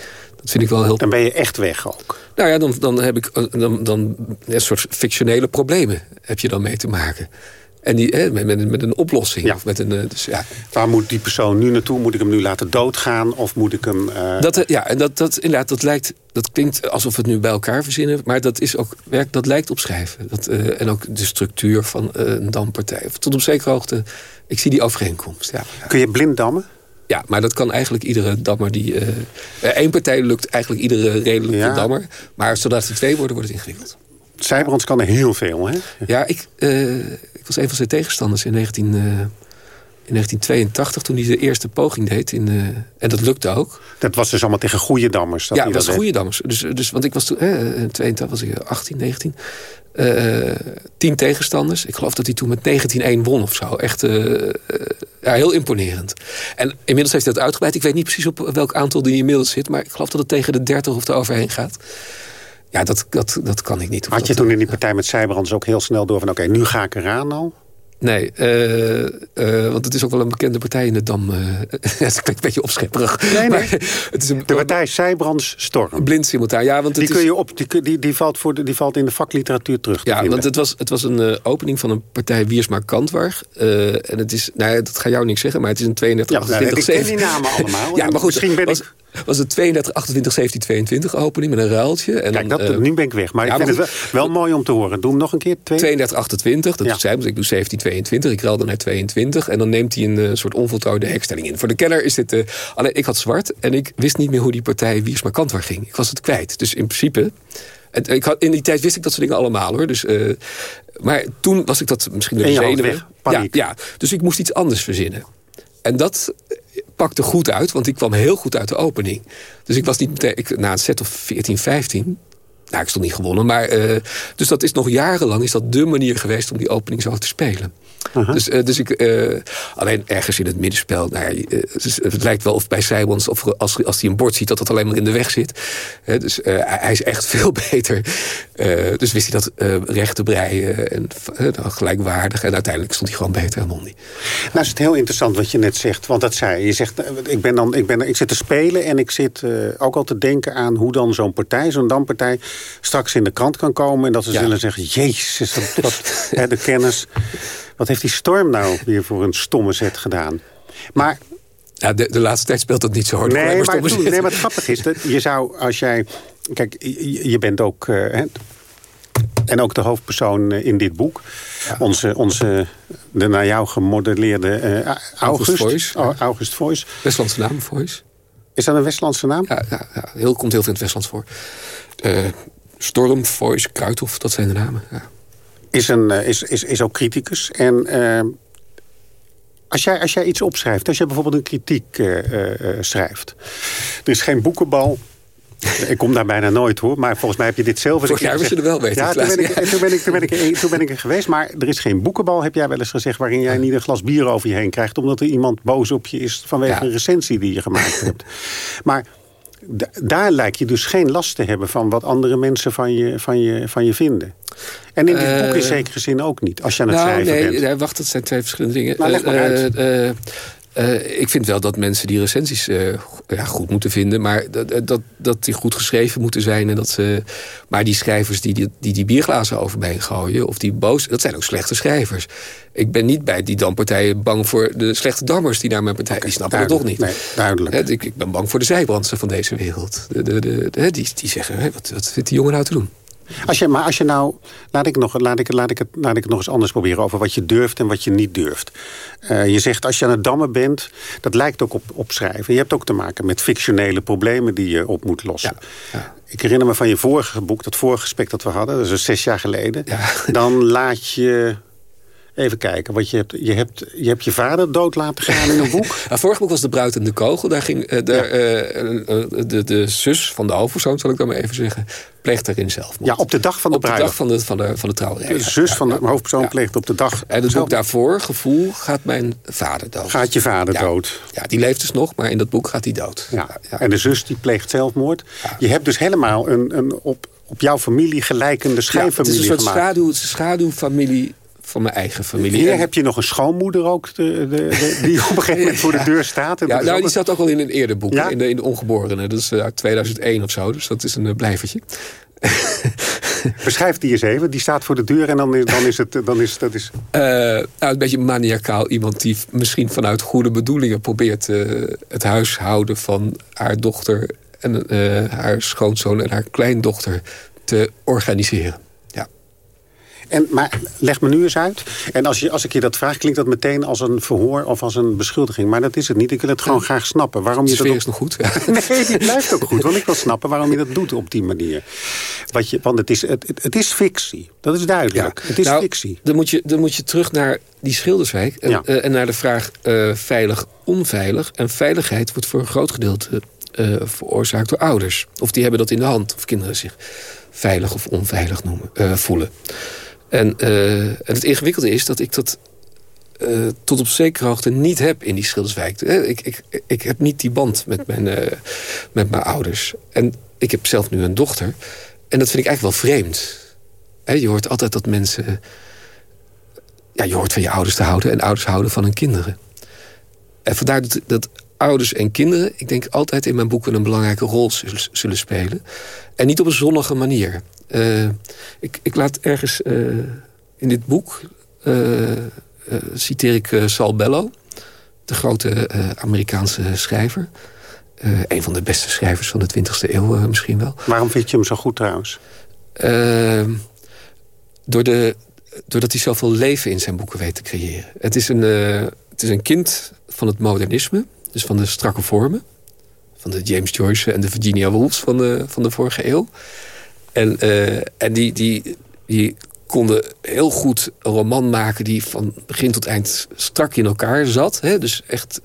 Dat vind ik wel heel... Dan ben je echt weg ook. Nou ja, dan, dan heb ik dan, dan een soort fictionele problemen heb je dan mee te maken. En die, hè, met, met, een oplossing. Ja. Met een, eh, dus, ja. Waar moet die persoon nu naartoe? Moet ik hem nu laten doodgaan? Of moet ik hem... Uh... Dat, ja, en dat, dat, inderdaad, dat lijkt... Dat klinkt alsof we het nu bij elkaar verzinnen. Maar dat, is ook, werk, dat lijkt op schrijven. Dat, uh, en ook de structuur van uh, een dampartij. Tot op zekere hoogte, ik zie die overeenkomst. Ja. Kun je blind dammen? Ja, maar dat kan eigenlijk iedere dammer die... Uh, één partij lukt eigenlijk iedere redelijke ja. dammer. Maar zodat er twee worden, wordt het ingewikkeld. Zijbrands kan er heel veel, hè? Ja, ik, uh, ik was een van zijn tegenstanders in, 19, uh, in 1982... toen hij de eerste poging deed. In, uh, en dat lukte ook. Dat was dus allemaal tegen goede dammers? Dat ja, dat was goede dammers. Dus, dus, want ik was toen... in 82 was ik 18, 19... Uh, tien tegenstanders. Ik geloof dat hij toen met 19-1 won of zo. Echt uh, ja, heel imponerend. En inmiddels heeft hij dat uitgebreid. Ik weet niet precies op welk aantal die inmiddels zit... maar ik geloof dat het tegen de 30 of eroverheen gaat. Ja, dat, dat, dat kan ik niet. Had je toen in die partij met Zijbrands ook heel snel door van... oké, okay, nu ga ik eraan al? Nee, uh, uh, want het is ook wel een bekende partij in de Dam. Uh, het klinkt een beetje opschepperig. Nee, nee. Maar het is een, de partij Zijbrands Storm. Blind simultaan, ja. Want die, het kun is, je op, die, die, die, valt voor de, die valt in de vakliteratuur terug te Ja, vinden. want het was, het was een opening van een partij Wiersma Kantwar. en het is, nou ja, dat ga jou niks zeggen, maar het is een 32, ja, 28, nou, ik ken die namen allemaal. ja, maar goed, misschien ben was, ik... was het 32, 28, 17, 22 opening met een ruiltje. En Kijk, dan, dat, nu ben ik weg. Maar ja, ik vind maar het wel, wel mooi om te horen. Doe hem nog een keer. 32, 28, dat ja. zei ik doe 17, 22. Ik ruilde naar 22. En dan neemt hij een uh, soort onvoltooide hekstelling in. Voor de kenner is dit... Uh, alleen, ik had zwart en ik wist niet meer hoe die partij Wiersma Kantwar ging. Ik was het kwijt. Dus in principe... En ik had, in die tijd wist ik dat soort dingen allemaal hoor. Dus, maar toen was ik dat misschien de zenuwen. Ja, ja, dus ik moest iets anders verzinnen. En dat pakte goed uit, want ik kwam heel goed uit de opening. Dus ik was niet meteen... Ik, na een set of 14, 15... nou, ik stond niet gewonnen. Maar, dus dat is nog jarenlang is dat de manier geweest om die opening zo te spelen. Dus, uh, dus ik, uh, alleen ergens in het middenspel, nou ja, het, lijkt wel of bij Simons, of als, als hij een bord ziet, dat dat alleen maar in de weg zit. Uh, dus hij is echt veel beter. dus wist hij dat recht te breien en gelijkwaardig. En uiteindelijk stond hij gewoon beter dan Mondi. Nou is het heel interessant wat je net zegt. Want dat zei je. Je zegt, ik, ben dan, ik, ben, ik zit te spelen en ik zit ook al te denken aan hoe dan zo'n partij, zo'n dampartij, straks in de krant kan komen. En dat ze zullen zeggen, jezus, dat, dat, de kennis. Wat heeft die Storm nou weer voor een stomme set gedaan? Maar... Ja, de, de laatste tijd speelt dat niet zo hard. Nee, maar, toen, nee, maar het grappige is, dat je zou als jij... Kijk, je, je bent ook... Uh, en ook de hoofdpersoon eh, in dit boek. Ja. Onze, onze, de naar jou gemodelleerde uh, August. August Voice. August Voice. Westlandse naam, Voice. Is dat een Westlandse naam? Ja, ja, ja. Heel, komt heel veel in het Westlands voor. Uh, Storm, Voice, Kruithof, dat zijn de namen. Ja is, een, eh, is, is, is ook criticus. En uh, als, jij, als jij iets opschrijft, als je bijvoorbeeld een kritiek uh, schrijft... er is geen boekenbal... ik kom daar bijna nooit hoor, maar volgens mij heb je dit zelf... Vorig jaar was je er wel weten. Ja, toen ben, ik, toen, ben ik, toen, ben ik, toen ben ik er geweest. Maar er is geen boekenbal, heb jij wel eens gezegd... waarin jij niet een glas bier over je heen krijgt... omdat er iemand boos op je is vanwege een recensie die je gemaakt hebt. Maar daar lijkt je dus geen last te hebben... van wat andere mensen van je, van je, van je vinden. En in dit boek in eh, zekere zin ook niet, als je aan het nou, schrijven nee, bent. wacht, dat zijn twee verschillende dingen. Nou, leg maar uit. Uh, ik vind wel dat mensen die recensies uh, ja, goed moeten vinden... maar dat, dat, dat die goed geschreven moeten zijn. En dat ze, maar die schrijvers die die, die, die bierglazen overbeen gooien... of die boos, dat zijn ook slechte schrijvers. Ik ben niet bij die dampartijen bang voor de slechte dammers... die naar mijn partij... Okay, die snappen het toch niet. Nee, duidelijk. ik, ik, ben bang voor de zijbrandsen van deze wereld. De, de, de, die, die zeggen, wat, wat zit die jongen nou te doen? Als je, maar als je nou, laat ik, nog, laat, ik, laat, ik het, laat ik het nog eens anders proberen... over wat je durft en wat je niet durft. Uh, je zegt, als je aan het dammen bent, dat lijkt ook op, op schrijven. Je hebt ook te maken met fictionele problemen die je op moet lossen. Ja, ja. Ik herinner me van je vorige boek, dat vorige gesprek dat we hadden... dat is zes jaar geleden. Ja. Dan laat je Even kijken, want je hebt je, hebt, je, hebt je vader dood laten gaan in een boek. Het vorige boek was De Bruid en de Kogel. Daar ging uh, de, uh, de, de, zus van de hoofdpersoon, zal ik dan maar even zeggen... pleegt erin zelf. Ja, op de dag van de Op de dag van de, van de, van de trouwerij. De zus van de hoofdpersoon pleegt op de dag... En het boek daarvoor, Gevoel, gaat mijn vader dood. Gaat je vader dood? Ja, die leeft dus nog, maar in dat boek gaat hij dood. Ja. En de zus die pleegt zelfmoord. Je hebt dus helemaal een, een op, op jouw familie gelijkende schijnfamilie gemaakt. het is een soort schaduw, schaduwfamilie van mijn eigen familie. Hier heb je nog een schoonmoeder ook, de, de, die op een gegeven moment voor de deur staat. Ja, nou, die zat ook al in een eerder boek, in, de, in de Ongeborene. Dat is uit 2001 of zo, dus dat is een blijvertje. Beschrijf die eens even. Die staat voor de deur en dan is, dan is het... Dan is, dat is... Uh, nou, een beetje maniacaal. Iemand die misschien vanuit goede bedoelingen probeert... Het huishouden van haar dochter... en haar schoonzoon en haar kleindochter te organiseren. En, maar leg me nu eens uit. En als, je, als ik je dat vraag, klinkt dat meteen als een verhoor of als een beschuldiging. Maar dat is het niet. Ik wil het gewoon graag snappen. Waarom je dat op... is nog goed. nee, die blijft ook goed. Want ik wil snappen waarom je dat doet op die manier. Wat je, want het is, het, het is fictie. Dat is duidelijk. Het is nou, fictie. Dan moet, je, dan moet je terug naar die Schilderswijk. En, uh, en naar de vraag uh, veilig, onveilig. En veiligheid wordt voor een groot gedeelte uh, veroorzaakt door ouders. Of die hebben dat in de hand. Of kinderen zich veilig of onveilig noemen, voelen. En, uh, en het ingewikkelde is dat ik dat uh, tot op zekere hoogte niet heb in die Schilderswijk. Ik, ik, ik heb niet die band met mijn, met mijn ouders. En ik heb zelf nu een dochter. En dat vind ik eigenlijk wel vreemd. je hoort altijd dat mensen... Ja, je hoort van je ouders te houden... en ouders houden van hun kinderen. En vandaar dat, dat ouders en kinderen... ik denk altijd in mijn boeken een belangrijke rol zullen spelen. En niet op een zonnige manier. Uh, ik, ik, laat ergens uh, in dit boek... Uh, citeer ik Sal Bello. De grote Amerikaanse schrijver. een van de beste schrijvers van de 20e eeuw misschien wel. Waarom vind je hem zo goed trouwens? door de, doordat hij zoveel leven in zijn boeken weet te creëren. Het is een, het is een kind van het modernisme. Dus van de strakke vormen. Van de James Joyce en de Virginia Woolfs van de, van de vorige eeuw. En, uh, en die, die, die konden heel goed een roman maken... die van begin tot eind strak in elkaar zat. Hè? Dus echt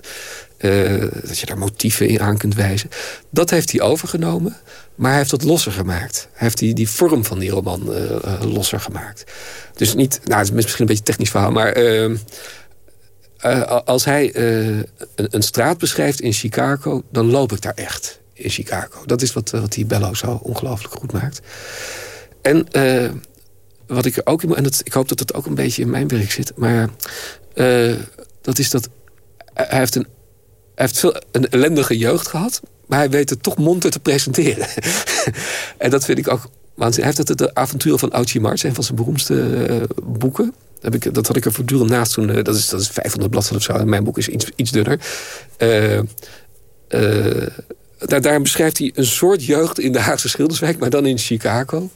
dat je daar motieven in aan kunt wijzen. Dat heeft hij overgenomen, maar hij heeft dat losser gemaakt. Hij heeft die, die vorm van die roman losser gemaakt. Dus niet, nou het is misschien een beetje een technisch verhaal, maar... Ehm, als hij een, een, straat beschrijft in Chicago, dan loop ik daar echt in Chicago. Dat is wat, wat die Bello zo ongelooflijk goed maakt. En wat ik er ook in... en dat, ik hoop dat dat ook een beetje in mijn werk zit... maar dat is dat... hij heeft, een, heeft veel, een ellendige jeugd gehad... maar hij weet het toch monter te presenteren. en dat vind ik ook... Want hij heeft het de avonturen van Auchi March... een van zijn beroemdste boeken... Dat had ik er voortdurend naast toen. Uh, dat, is, dat is 500 bladzijden of zo. Mijn boek is iets, iets dunner. daar, daar beschrijft hij een soort jeugd in de Haagse Schilderswijk... maar dan in Chicago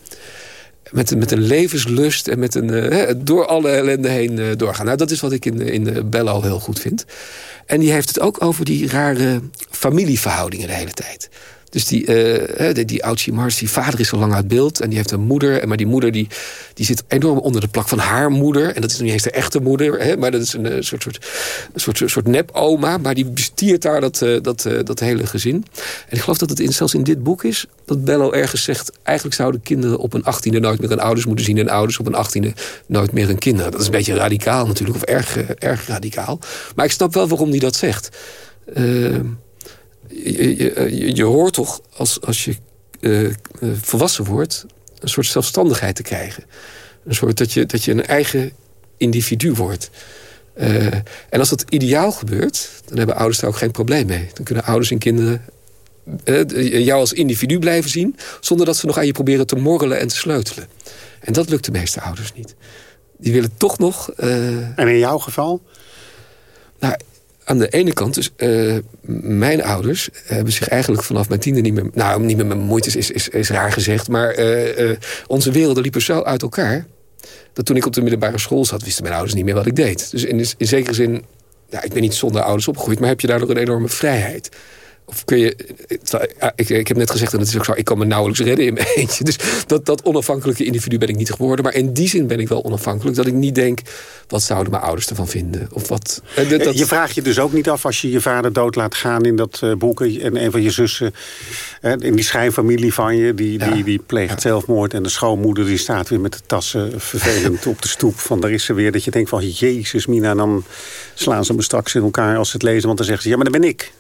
met, met een levenslust en met een, door alle ellende heen doorgaan. Nou, dat is wat ik in, in Bello heel goed vind. En die heeft het ook over die rare familieverhoudingen de hele tijd. Dus die, uh, die, die Mars, die vader is zo lang uit beeld. En die heeft een moeder. Maar die moeder die, die zit enorm onder de plak van haar moeder. En dat is nog niet eens de echte moeder. Hè, maar dat is een, soort, soort, soort, soort nep-oma. Maar die bestiert daar dat, dat, dat hele gezin. En ik geloof dat het in, zelfs in dit boek is... dat Bello ergens zegt... eigenlijk zouden kinderen op een achttiende nooit meer hun ouders moeten zien... en ouders op een achttiende nooit meer hun kinderen. Dat is een beetje radicaal natuurlijk. Of erg, erg radicaal. Maar ik snap wel waarom hij dat zegt. Uh, je, je, hoort toch als, als je uh, volwassen wordt... een soort zelfstandigheid te krijgen. Een soort dat je, dat je een eigen individu wordt. Uh, en als dat ideaal gebeurt, dan hebben ouders daar ook geen probleem mee. Dan kunnen ouders en kinderen uh, jou als individu blijven zien... zonder dat ze nog aan je proberen te morrelen en te sleutelen. En dat lukt de meeste ouders niet. Die willen toch nog... en in jouw geval? Nou, aan de ene kant, dus mijn ouders hebben zich eigenlijk vanaf mijn tiende niet meer... Nou, niet meer met bemoeid is, is, is, raar gezegd. Maar uh, uh, onze werelden liepen zo uit elkaar... dat toen ik op de middelbare school zat... wisten mijn ouders niet meer wat ik deed. Dus in, zekere zin... Ik ben niet zonder ouders opgegroeid... maar heb je daardoor een enorme vrijheid. Of kun je, ik, ik heb net gezegd, en het is ook zo, ik kan me nauwelijks redden in mijn eentje. Dus dat, dat onafhankelijke individu ben ik niet geworden. Maar in die zin ben ik wel onafhankelijk. Dat ik niet denk, wat zouden mijn ouders ervan vinden? Of wat, eh, dat... Je vraagt je dus ook niet af als je je vader dood laat gaan in dat boek. En een van je zussen, in die schijnfamilie van je, die, die, die pleegt zelfmoord. En de schoonmoeder die staat weer met de tassen vervelend op de stoep. Van daar is ze weer. Dat je denkt van, jezus Mina, en dan slaan ze me straks in elkaar als ze het lezen. Want dan zeggen ze, ja maar dan ben ik.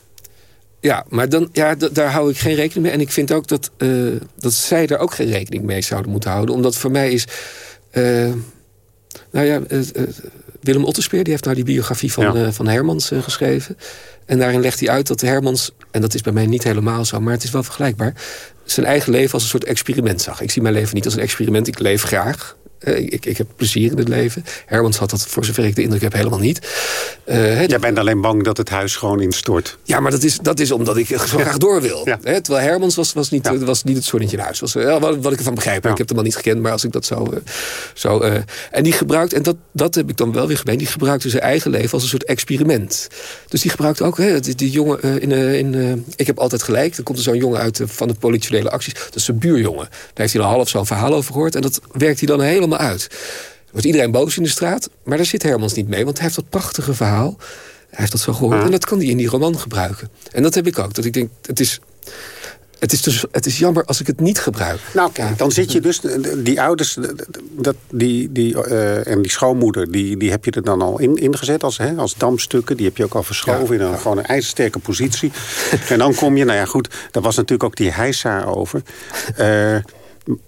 Ja, maar dan, ja, daar hou ik geen rekening mee. En ik vind ook dat, uh, dat zij daar ook geen rekening mee zouden moeten houden. Omdat voor mij is... Uh, nou ja, uh, Willem Otterspeer die heeft nou die biografie van, ja. van Hermans geschreven. En daarin legt hij uit dat Hermans... en dat is bij mij niet helemaal zo, maar het is wel vergelijkbaar... zijn eigen leven als een soort experiment zag. Ik zie mijn leven niet als een experiment. Ik leef graag. Eh, ik, ik, heb plezier in het leven. Hermans had dat, voor zover ik de indruk heb, helemaal niet. Uh, Jij bent alleen bang dat het huis gewoon instort. Ja, maar dat is, dat is omdat ik zo graag door wil. Ja. terwijl Hermans was, was, niet, was niet het zonnetje in huis. Was, uh, wat, wat, ik ervan begrijp. Ik heb hem al niet gekend, maar als ik dat zo... zo en die gebruikt, en dat, dat heb ik dan wel weer gemeen... die gebruikte zijn eigen leven als een soort experiment. Dus die gebruikt ook... die, die jongen in... in ik heb altijd gelijk. Dan komt er zo'n jongen uit van de politionele acties. Dat is een buurjongen. Daar heeft hij al half zo'n verhaal over gehoord. En dat werkt hij dan helemaal uit. wordt iedereen boos in de straat, maar daar zit Hermans niet mee... want hij heeft dat prachtige verhaal. Hij heeft dat zo gehoord en dat kan hij in die roman gebruiken. En dat heb ik ook. Dat ik denk, het is... Het is, dus, het is jammer als ik het niet gebruik. Nou, kijk, dan zit je dus... Die ouders dat, die, die, uh, en die schoonmoeder... Die, die heb je er dan al in, ingezet als, hè, als dampstukken. Die heb je ook al verschoven in een, gewoon een ijzersterke positie. en dan kom je... Nou ja, goed, daar was natuurlijk ook die heisa over. Uh,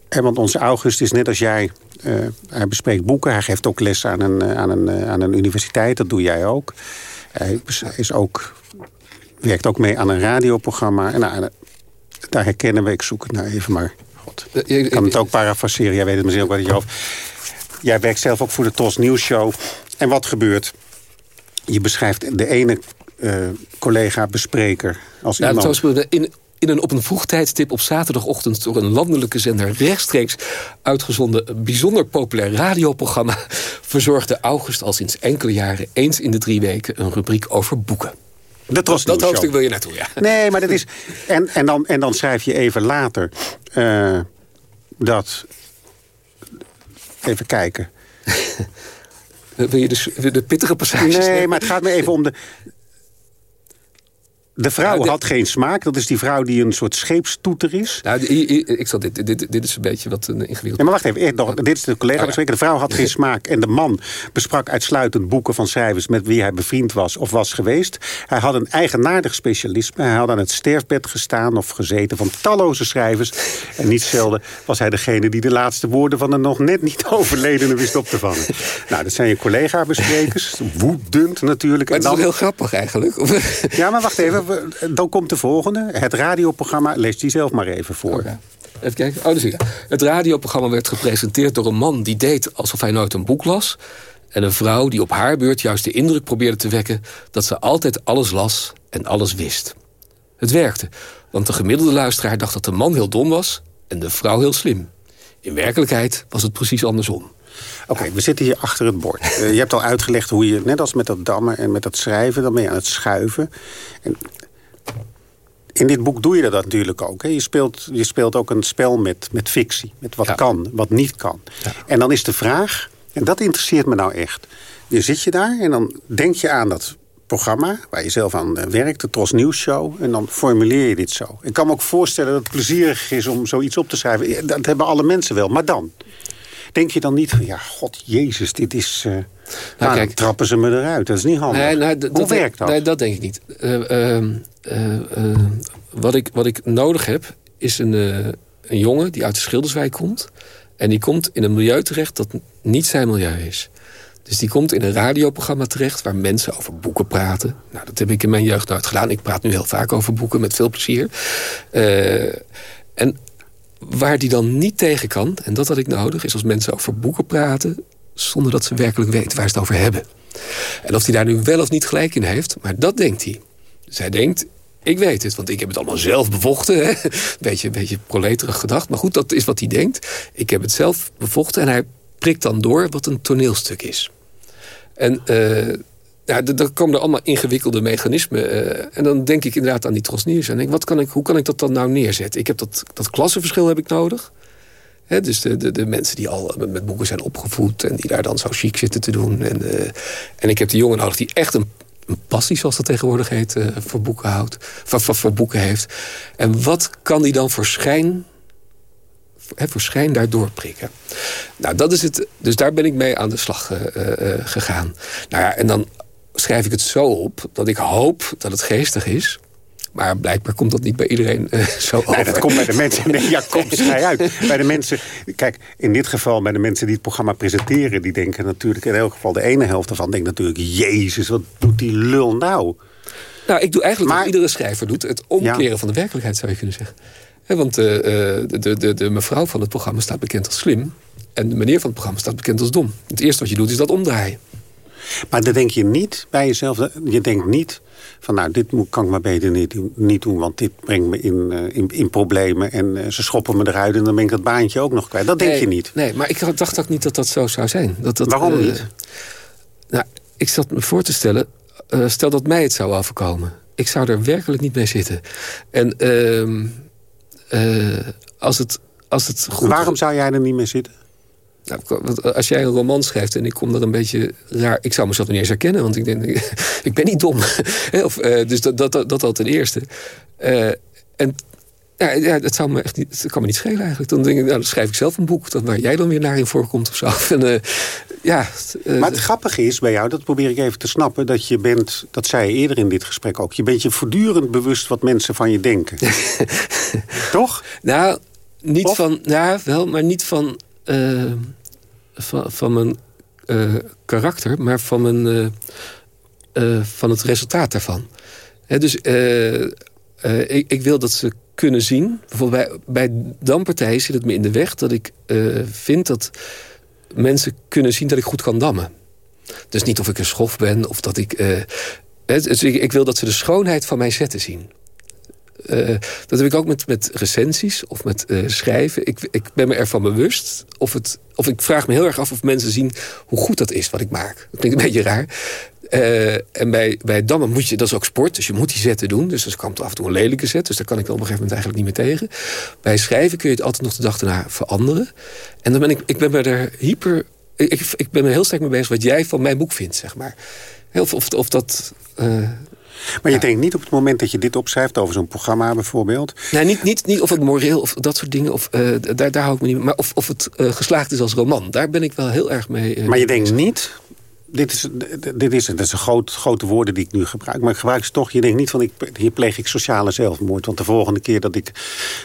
want onze August is net als jij... Uh, hij bespreekt boeken. Hij geeft ook les aan een, aan een, eh, aan een universiteit. Dat doe jij ook. Hij is ook, werkt ook mee aan een radioprogramma. En nou, daar herkennen we... Ik zoek het nou even maar... God, ik kan het ook parafraseren. Jij weet het misschien ook wat je over... Jij werkt zelf ook voor de TOS Nieuws Show. En wat gebeurt? Je beschrijft de ene uh, collega-bespreker als ja, iemand... In, in een op een vroeg tijdstip op zaterdagochtend... door een landelijke zender rechtstreeks uitgezonden... bijzonder populair radioprogramma... verzorgde August al sinds enkele jaren... eens in de drie weken een rubriek over boeken. Dat, was dat hoofdstuk wil je naartoe, ja. Nee, maar dat is... En, en, dan, en dan schrijf je even later... Uh, dat... Even kijken. wil je de, de pittige passages? Nee, maar het gaat me even om de... De vrouw had geen smaak. Dat is die vrouw die een soort scheepstoeter is. Nou, ik zal dit, dit, dit is een beetje wat een ingewikkeld... Ja, maar wacht even. dit is de collega bespreken. De vrouw had geen smaak. En de man besprak uitsluitend boeken van schrijvers... met wie hij bevriend was of was geweest. Hij had een eigenaardig specialisme. Hij had aan het sterfbed gestaan of gezeten van talloze schrijvers. En niet zelden was hij degene die de laatste woorden... van een nog net niet overledene wist op te vangen. nou, dat zijn je collega-besprekers. Woedend natuurlijk. Maar het is dan... heel grappig eigenlijk. ja, maar wacht even dan komt de volgende. Het radioprogramma, lees die zelf maar even voor. Even kijken. Oh, dus Het radioprogramma werd gepresenteerd door een man... die deed alsof hij nooit een boek las. En een vrouw die op haar beurt juist de indruk probeerde te wekken... dat ze altijd alles las en alles wist. Het werkte, want de gemiddelde luisteraar dacht dat de man heel dom was... en de vrouw heel slim. In werkelijkheid was het precies andersom. Oké, we zitten hier achter het bord. Uh, je hebt al uitgelegd hoe je, net als met dat dammen en met dat schrijven... dan ben je aan het schuiven. En in dit boek doe je dat natuurlijk ook. Hè? Je, speelt, je speelt ook een spel met, met fictie. Met wat kan, wat niet kan. En dan is de vraag, en dat interesseert me nou echt. Je zit je daar en dan denk je aan dat programma... waar je zelf aan eh, werkt, de Tros Nieuws Show... en dan formuleer je dit zo. Ik kan me ook voorstellen dat het plezierig is om zoiets op te schrijven. Dat hebben alle mensen wel, maar dan... Denk je dan niet van, ja, god, jezus, dit is... Uh, nou, kijk, trappen ze me eruit. Dat is niet handig. Nee, nou, Hoe werkt dat? Nee, dat denk ik niet. Uh, uh, wat, ik, wat ik nodig heb, is een, een jongen die uit de Schilderswijk komt. En die komt in een milieu terecht dat niet zijn milieu is. Dus die komt in een radioprogramma terecht waar mensen over boeken praten. Nou, dat heb ik in mijn jeugd nooit gedaan. Ik praat nu heel vaak over boeken met veel plezier. en waar die dan niet tegen kan, en dat had ik nodig... is als mensen over boeken praten... zonder dat ze werkelijk weten waar ze het over hebben. En of hij daar nu wel of niet gelijk in heeft, maar dat denkt hij. Hij denkt, ik weet het, want ik heb het allemaal zelf bevochten. Hè? Beetje, beetje proleterig gedacht. Maar goed, dat is wat hij denkt. Ik heb het zelf bevochten en hij prikt dan door wat een toneelstuk is. En uh, ja, dan komen er allemaal ingewikkelde mechanismen. Uh, en dan denk ik inderdaad aan die trosniers. En denk, wat kan ik, hoe kan ik dat dan nou neerzetten? Ik heb dat, dat klassenverschil heb ik nodig. He, dus de, de, de, mensen die al met, boeken zijn opgevoed... en die daar dan zo chic zitten te doen. En, uh, en ik heb de jongen nodig die echt een, een passie, zoals dat tegenwoordig heet... Uh, voor, boeken houdt, voor, voor, voor, boeken heeft. En wat kan die dan voor schijn... He, voor schijn daar doorprikken. Nou, dat is het. Dus daar ben ik mee aan de slag gegaan. Nou ja, en dan schrijf ik het zo op dat ik hoop dat het geestig is. Maar blijkbaar komt dat niet bij iedereen uh, zo nee, dat komt bij de mensen... Nee, ja, komt vrij uit. Bij de mensen... Kijk, in dit geval bij de mensen die het programma presenteren... die denken natuurlijk in elk geval... de ene helft ervan denkt natuurlijk... Jezus, wat doet die lul nou? Nou, ik doe eigenlijk wat iedere schrijver doet. Het omkeren van de werkelijkheid, zou je kunnen zeggen. want uh, de, de, de, de mevrouw van het programma staat bekend als slim. En de meneer van het programma staat bekend als dom. Het eerste wat je doet is dat omdraaien. Maar dan denk je niet bij jezelf... je denkt niet van nou, dit kan ik maar beter niet, niet doen... want dit brengt me in, uh, in, in, problemen en uh, ze schoppen me eruit... en dan ben ik dat baantje ook nog kwijt. Dat denk je niet. Nee, maar ik dacht ook niet dat dat zo zou zijn. Dat, dat, Waarom uh, niet? Nou, ik zat me voor te stellen... stel dat mij het zou overkomen. Ik zou er werkelijk niet mee zitten. En ehm, als het, als het goed... Waarom zou jij er niet mee zitten? Nou, als jij een roman schrijft en ik kom er een beetje raar... Ik zou mezelf niet eens herkennen, want ik denk... ik ben niet dom. of, uh, dus dat, dat, dat, dat al ten eerste. Uh, en ja, ja, dat, zou me echt niet, dat kan me niet schelen eigenlijk. Dan denk ik, nou, dan schrijf ik zelf een boek... Dat waar jij dan weer naar in voorkomt of zo. En, uh, ja, maar het grappige is bij jou, dat probeer ik even te snappen... dat je bent, dat zei je eerder in dit gesprek ook... je bent je voortdurend bewust wat mensen van je denken. Toch? Nou, niet van... Ja, wel, maar niet van uh, van, van mijn uh, karakter, maar van, mijn, uh, van het resultaat daarvan. Dus ik, ik, wil dat ze kunnen zien. Bijvoorbeeld bij, bij dampartijen zit het me in de weg dat ik vind dat mensen kunnen zien dat ik goed kan dammen. Dus niet of ik een schof ben of dat ik... Dus ik, ik wil dat ze de schoonheid van mijn zetten zien. Uh, dat heb ik ook met, met recensies of met uh, schrijven. Ik, ik ben me ervan bewust. Of, het, of ik vraag me heel erg af of mensen zien hoe goed dat is wat ik maak. Dat klinkt een beetje raar. Uh, en bij, bij dammen moet je, dat is ook sport, dus je moet die zetten doen. Dus er komt af en toe een lelijke zet, dus daar kan ik op een gegeven moment eigenlijk niet meer tegen. Bij schrijven kun je het altijd nog de dag erna veranderen. En dan ben ik, ik ben me er hyper, ik, ik ben me heel sterk mee bezig wat jij van mijn boek vindt, zeg maar. Of, of, of dat... Maar je denkt niet op het moment dat je dit opschrijft over zo'n programma bijvoorbeeld? Nee, niet, niet, niet of het moreel of dat soort dingen. Of, uh, daar, daar hou ik me niet mee. Maar of, of het uh, geslaagd is als roman. Daar ben ik wel heel erg mee. Uh, maar je denkt niet dit is, dit is, dat is een groot, grote woorden die ik nu gebruik. Maar ik gebruik ze toch. Je denkt niet van, ik, hier pleeg ik sociale zelfmoord. Want de volgende keer dat ik...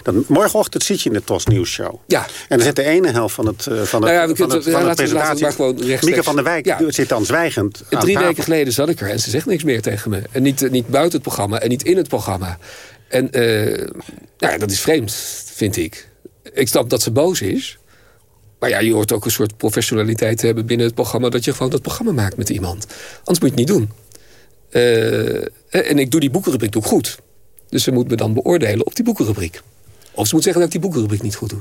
Dat, morgenochtend zit je in de TOS Nieuws Show. Ja. En dan zit de ene helft van het, van het, nou ja, van het, van het. Maar gewoon Mieke van der Wijk ja. zit dan zwijgend Drie weken geleden zat ik er en ze zegt niks meer tegen me. En niet, niet buiten het programma en niet in het programma. En uh, nou, dat is vreemd, vind ik. Ik snap dat ze boos is... Maar ja, je hoort ook een soort professionaliteit te hebben binnen het programma... dat je gewoon dat programma maakt met iemand. Anders moet je het niet doen. Uh, en ik doe die boekenrubriek doe goed. Dus ze moet me dan beoordelen op die boekenrubriek. Of ze moet zeggen dat ik die boekenrubriek niet goed doe.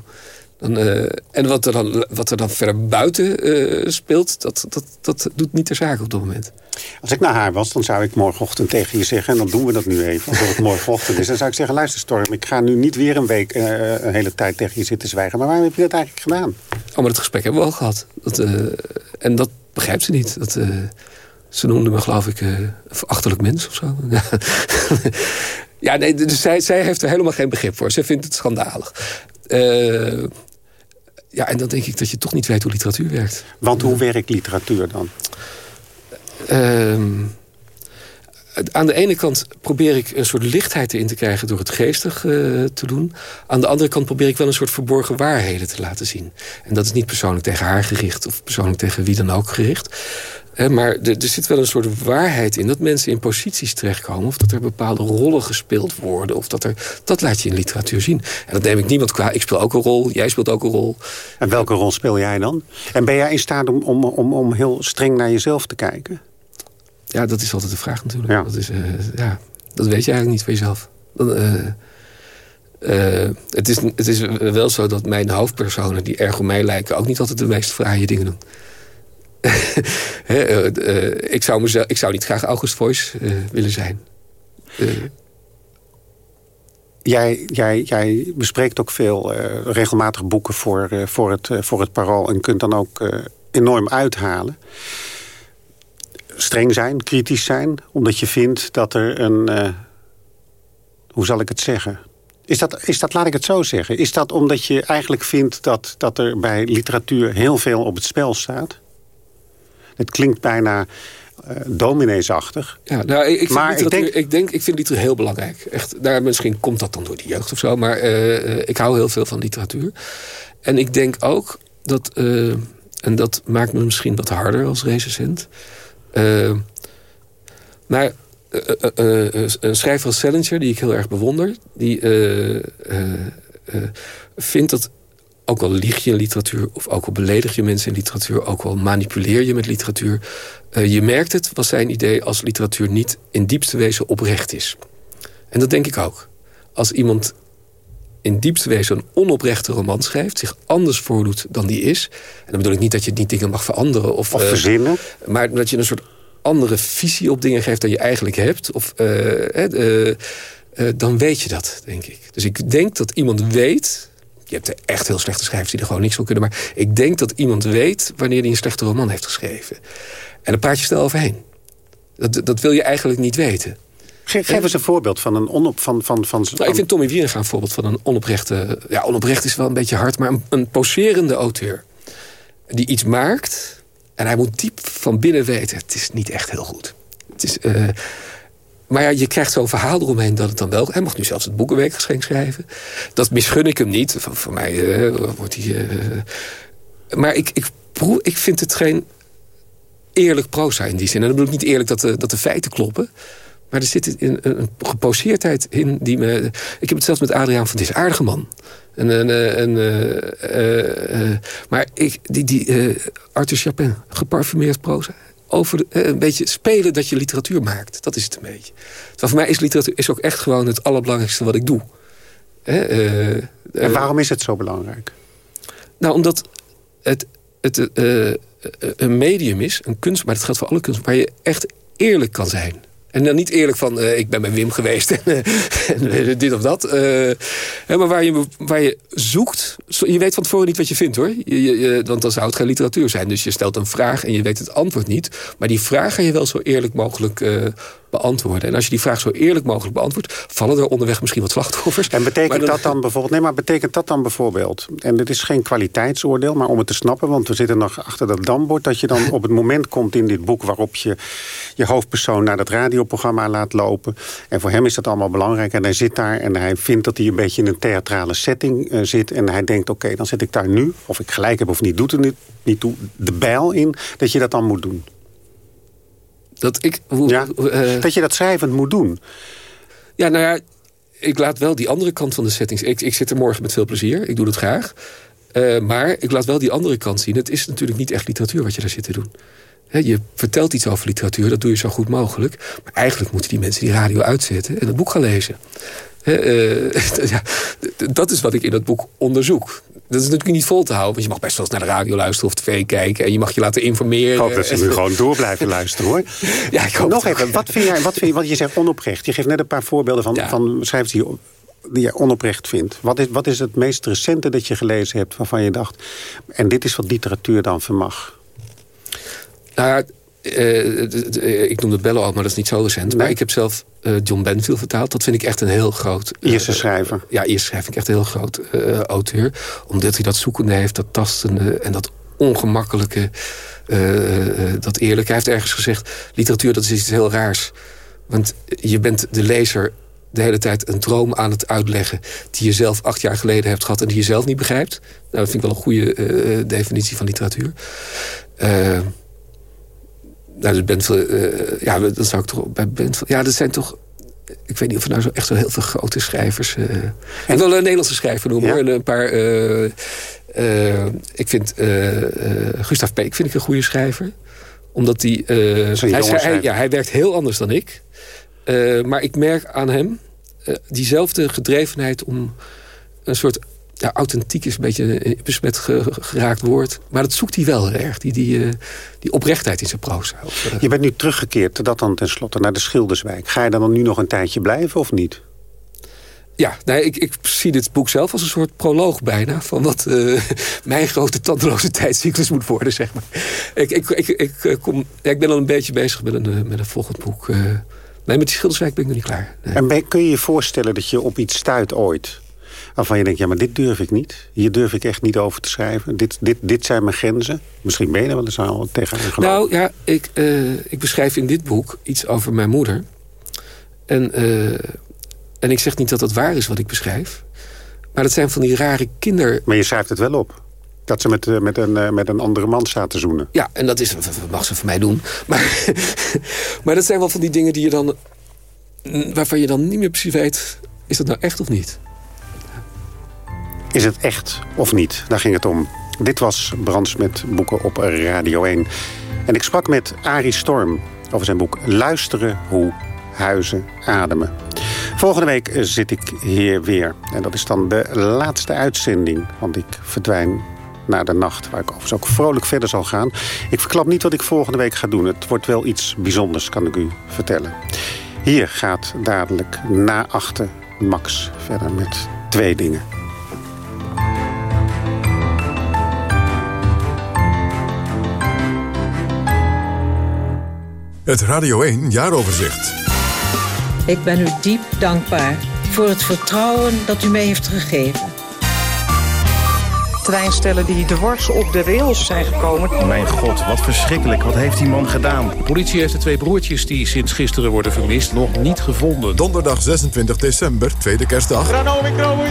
Dan, uh, en wat er dan, wat er dan verder buiten uh, speelt, dat, dat, dat doet niet ter zake op dat moment. Als ik naar haar was, dan zou ik morgenochtend tegen je zeggen... en dan doen we dat nu even, als het morgenochtend is. Dan zou ik zeggen, luister Storm, ik ga nu niet weer een week... Uh, een hele tijd tegen je zitten zwijgen. Maar waarom heb je dat eigenlijk gedaan? Oh, maar dat gesprek hebben we al gehad. Dat, en dat begrijpt ze niet. Dat, ze noemde me, geloof ik, een achterlijk mens of zo. ja, nee, dus zij, zij heeft er helemaal geen begrip voor. Ze vindt het schandalig. Uh, ja, en dan denk ik dat je toch niet weet hoe literatuur werkt. Want hoe werkt literatuur dan? Uh, aan de ene kant probeer ik een soort lichtheid erin te krijgen... door het geestig uh, te doen. Aan de andere kant probeer ik wel een soort verborgen waarheden te laten zien. En dat is niet persoonlijk tegen haar gericht... of persoonlijk tegen wie dan ook gericht maar er, er, zit wel een soort waarheid in dat mensen in posities terechtkomen... of dat er bepaalde rollen gespeeld worden. Of dat, er, dat laat je in literatuur zien. En dat neem ik niemand qua. Ik speel ook een rol, jij speelt ook een rol. En welke rol speel jij dan? En ben jij in staat om, om, om, om heel streng naar jezelf te kijken? Ja, dat is altijd de vraag natuurlijk. Ja. Dat, is, uh, ja, dat weet je eigenlijk niet van jezelf. Dat, uh, uh, het, is, het is wel zo dat mijn hoofdpersonen die erg op mij lijken... ook niet altijd de meest fraaie dingen doen. uh, uh, ik, zou mezelf, ik zou niet graag August Voice uh, willen zijn. Jij, jij, jij bespreekt ook veel regelmatig boeken voor, voor, het, voor het parool... en kunt dan ook enorm uithalen. Streng zijn, kritisch zijn, omdat je vindt dat er een... hoe zal ik het zeggen? Is dat, is dat, laat ik het zo zeggen, is dat omdat je eigenlijk vindt... dat, dat er bij literatuur heel veel op het spel staat? Het klinkt bijna uh, domineesachtig. Ja, nou, ik, ik, maar ik, denk, ik, denk, ik vind literatuur heel belangrijk. Echt, daar, misschien komt dat dan door de jeugd of zo. Maar uh, ik hou heel veel van literatuur. En ik denk ook dat... Uh, en dat maakt me misschien wat harder als recensent. maar een schrijver als Salinger, die ik heel erg bewonder... die vindt dat ook al lieg je in literatuur, of ook al beledig je mensen in literatuur... ook al manipuleer je met literatuur... Uh, je merkt het, was zijn idee, als literatuur niet in diepste wezen oprecht is. En dat denk ik ook. Als iemand in diepste wezen een onoprechte roman schrijft... zich anders voordoet dan die is... en dan bedoel ik niet dat je niet dingen mag veranderen... Of, of verzinnen. Uh, maar dat je een soort andere visie op dingen geeft dan je eigenlijk hebt... Of, uh, dan weet je dat, denk ik. Dus ik denk dat iemand weet je hebt echt heel slechte schrijvers die er gewoon niks van kunnen. Maar ik denk dat iemand weet wanneer hij een slechte roman heeft geschreven. En dan praat je snel overheen. Dat, dat wil je eigenlijk niet weten. Geef, geef eens een voorbeeld van een onop... Van, van, van, nou, ik vind Tommy Wieringa een voorbeeld van een onoprechte... Ja, onoprecht is wel een beetje hard, maar een, een poserende auteur. Die iets maakt en hij moet diep van binnen weten... het is niet echt heel goed. Het is... Uh, maar ja, je krijgt zo'n verhaal eromheen dat het dan wel... Hij mocht nu zelfs het boekenweekgeschenk schrijven. Dat misgun ik hem niet. Van, voor mij uh, wordt hij... Uh, maar ik, ik, ik vind het geen eerlijk proza in die zin. En dan bedoel ik niet eerlijk dat de, dat de feiten kloppen. Maar er zit een, een geposeerdheid in die me... Ik heb het zelfs met Adriaan van Dis, aardige man. En, en, en, uh, uh, maar ik, die, die Arthur Chapin, geparfumeerd proza over eh, een beetje spelen dat je literatuur maakt. Dat is het een beetje. Terwijl voor mij is literatuur is ook echt gewoon het allerbelangrijkste wat ik doe. Uh, en waarom is het zo belangrijk? Nou, omdat het, het een medium is, een kunst, maar dat geldt voor alle kunst, waar je echt eerlijk kan zijn. En dan niet eerlijk van, uh, ik ben bij Wim geweest en, uh, en dit of dat. Maar waar je, waar je zoekt... Je weet van tevoren niet wat je vindt, hoor. Je, want dan zou het geen literatuur zijn. Dus je stelt een vraag en je weet het antwoord niet. Maar die vraag ga je wel zo eerlijk mogelijk beantwoorden. En als je die vraag zo eerlijk mogelijk beantwoordt... vallen er onderweg misschien wat slachtoffers. En betekent dat dan bijvoorbeeld... Nee, maar betekent dat dan bijvoorbeeld... en dit is geen kwaliteitsoordeel, maar om het te snappen... want we zitten nog achter dat dambord... dat je dan op het moment komt in dit boek... waarop je je hoofdpersoon naar dat radioprogramma laat lopen. En voor hem is dat allemaal belangrijk. En hij zit daar en hij vindt dat hij een beetje in een theatrale setting uh, zit. En hij denkt, oké, dan zet ik daar nu... of ik gelijk heb of niet, doet er niet, niet toe... de bijl in dat je dat dan moet doen. Dat ik... ja, uh, dat je dat schrijvend moet doen. Ja, nou ja, ik laat wel die andere kant van de settings. Ik, ik zit er morgen met veel plezier. Ik doe het graag. Uh, maar ik laat wel die andere kant zien. Het is natuurlijk niet echt literatuur wat je daar zit te doen. He, je vertelt iets over literatuur, dat doe je zo goed mogelijk. Maar eigenlijk moeten die mensen die radio uitzetten... en het boek gaan lezen. He, uh, ja, dat is wat ik in dat boek onderzoek. Dat is natuurlijk niet vol te houden. Want je mag best wel eens naar de radio luisteren of tv kijken. En je mag je laten informeren. Ik hoop dat ze nu gewoon door blijven luisteren hoor. Ja, ik hoop Nog even, wat vind jij, wat vind je, wat je zegt onoprecht? Je geeft net een paar voorbeelden van, ja. van schrijvers die, die je onoprecht vindt. Wat is, wat is het meest recente dat je gelezen hebt waarvan je dacht... en dit is wat literatuur dan vermag? Nou ja, uh, ik noemde Bello al, maar dat is niet zo recent. Nee. Maar ik heb zelf uh, John Benfield vertaald. Dat vind ik echt een heel groot... Eerste schrijver. Ja, eerste schrijver ik echt een heel groot auteur. Omdat hij dat zoekende heeft, dat tastende en dat ongemakkelijke... dat eerlijke. Hij heeft ergens gezegd, literatuur dat is iets heel raars. Want je bent de lezer de hele tijd een droom aan het uitleggen... die je zelf acht jaar geleden hebt gehad en die je zelf niet begrijpt. Nou, dat vind ik wel een goede definitie van literatuur. Nou, dus Benfield, uh, ja, dat zou ik toch bij. Ja, dat zijn toch... Ik weet niet of er nou zo echt zo heel veel grote schrijvers... Uh, en, ik wil een Nederlandse schrijver noemen, ja. hoor. En een paar... Uh, ik vind Gustav Peek vind ik een goede schrijver. Omdat die, hij, hij, ja, hij werkt heel anders dan ik. maar ik merk aan hem diezelfde gedrevenheid om een soort ja, authentiek is een beetje besmet geraakt woord. Maar dat zoekt hij wel erg, die, die, uh, die oprechtheid in zijn proza. Je bent nu teruggekeerd, dat dan tenslotte, naar de Schilderswijk. Ga je dan nu nog een tijdje blijven of niet? Ja, nee, ik, ik zie dit boek zelf als een soort proloog bijna... van wat uh, mijn grote tandeloze tijdscyclus moet worden, zeg maar. Ik, ik, ik, ik, kom, ja, ik ben al een beetje bezig met een, met een volgend boek. Uh, nee, met die Schilderswijk ben ik nog niet klaar. Nee. En ben, kun je je voorstellen dat je op iets stuit ooit waarvan je denkt, ja, maar dit durf ik niet. Hier durf ik echt niet over te schrijven. Dit, dit, dit zijn mijn grenzen. Misschien ben je er wel eens al gelopen. Nou ja, ik, uh, ik beschrijf in dit boek iets over mijn moeder. En, uh, en ik zeg niet dat dat waar is wat ik beschrijf. Maar dat zijn van die rare kinder... Maar je schrijft het wel op. Dat ze met, uh, met, een, met een andere man staat te zoenen. Ja, en dat is, mag ze voor mij doen. Maar, maar dat zijn wel van die dingen die je dan... waarvan je dan niet meer precies weet... is dat nou echt of niet? Is het echt of niet? Daar ging het om. Dit was Brands met boeken op Radio 1. En ik sprak met Arie Storm over zijn boek Luisteren hoe huizen ademen. Volgende week zit ik hier weer. En dat is dan de laatste uitzending. Want ik verdwijn naar de nacht, waar ik overigens ook vrolijk verder zal gaan. Ik verklap niet wat ik volgende week ga doen. Het wordt wel iets bijzonders, kan ik u vertellen. Hier gaat dadelijk na achter Max verder met twee dingen. Het Radio 1 Jaaroverzicht. Ik ben u diep dankbaar voor het vertrouwen dat u mij heeft gegeven. Treinstellen die dwars op de rails zijn gekomen. Mijn god, wat verschrikkelijk. Wat heeft die man gedaan? De politie heeft de twee broertjes die sinds gisteren worden vermist nog niet gevonden. Donderdag 26 december, tweede kerstdag.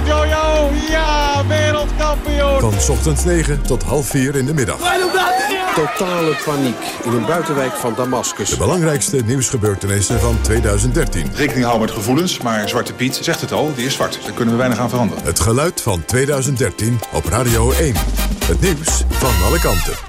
Jojo, ja, wereldkampioen. Van ochtends 9 tot half 4 in de middag. Totale paniek in een buitenwijk van Damascus. De belangrijkste nieuwsgebeurtenissen van 2013. Rekening houden met gevoelens, maar Zwarte Piet zegt het al, die is zwart. Daar kunnen we weinig aan veranderen. Het geluid van 2013 op Radio 1. Het nieuws van alle kanten.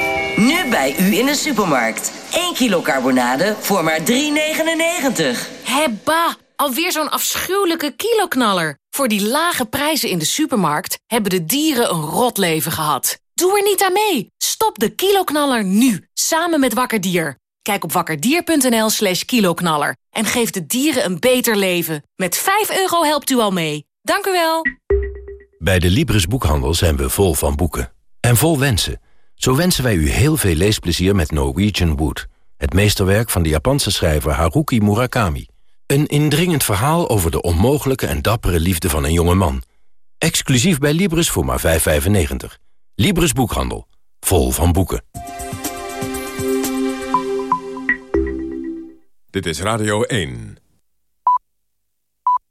Nu bij u in de supermarkt. 1 kilo carbonade voor maar 3,99. Hebba, alweer zo'n afschuwelijke kiloknaller. Voor die lage prijzen in de supermarkt hebben de dieren een rot leven gehad. Doe er niet aan mee. Stop de kiloknaller nu, samen met Wakker Dier. Kijk op wakkerdier.nl slash kiloknaller en geef de dieren een beter leven. Met 5 euro helpt u al mee. Dank u wel. Bij de Libris Boekhandel zijn we vol van boeken. En vol wensen. Zo wensen wij u heel veel leesplezier met Norwegian Wood. Het meesterwerk van de Japanse schrijver Haruki Murakami. Een indringend verhaal over de onmogelijke en dappere liefde van een jonge man. Exclusief bij Libris voor maar 5,95. Libris Boekhandel. Vol van boeken. Dit is Radio 1.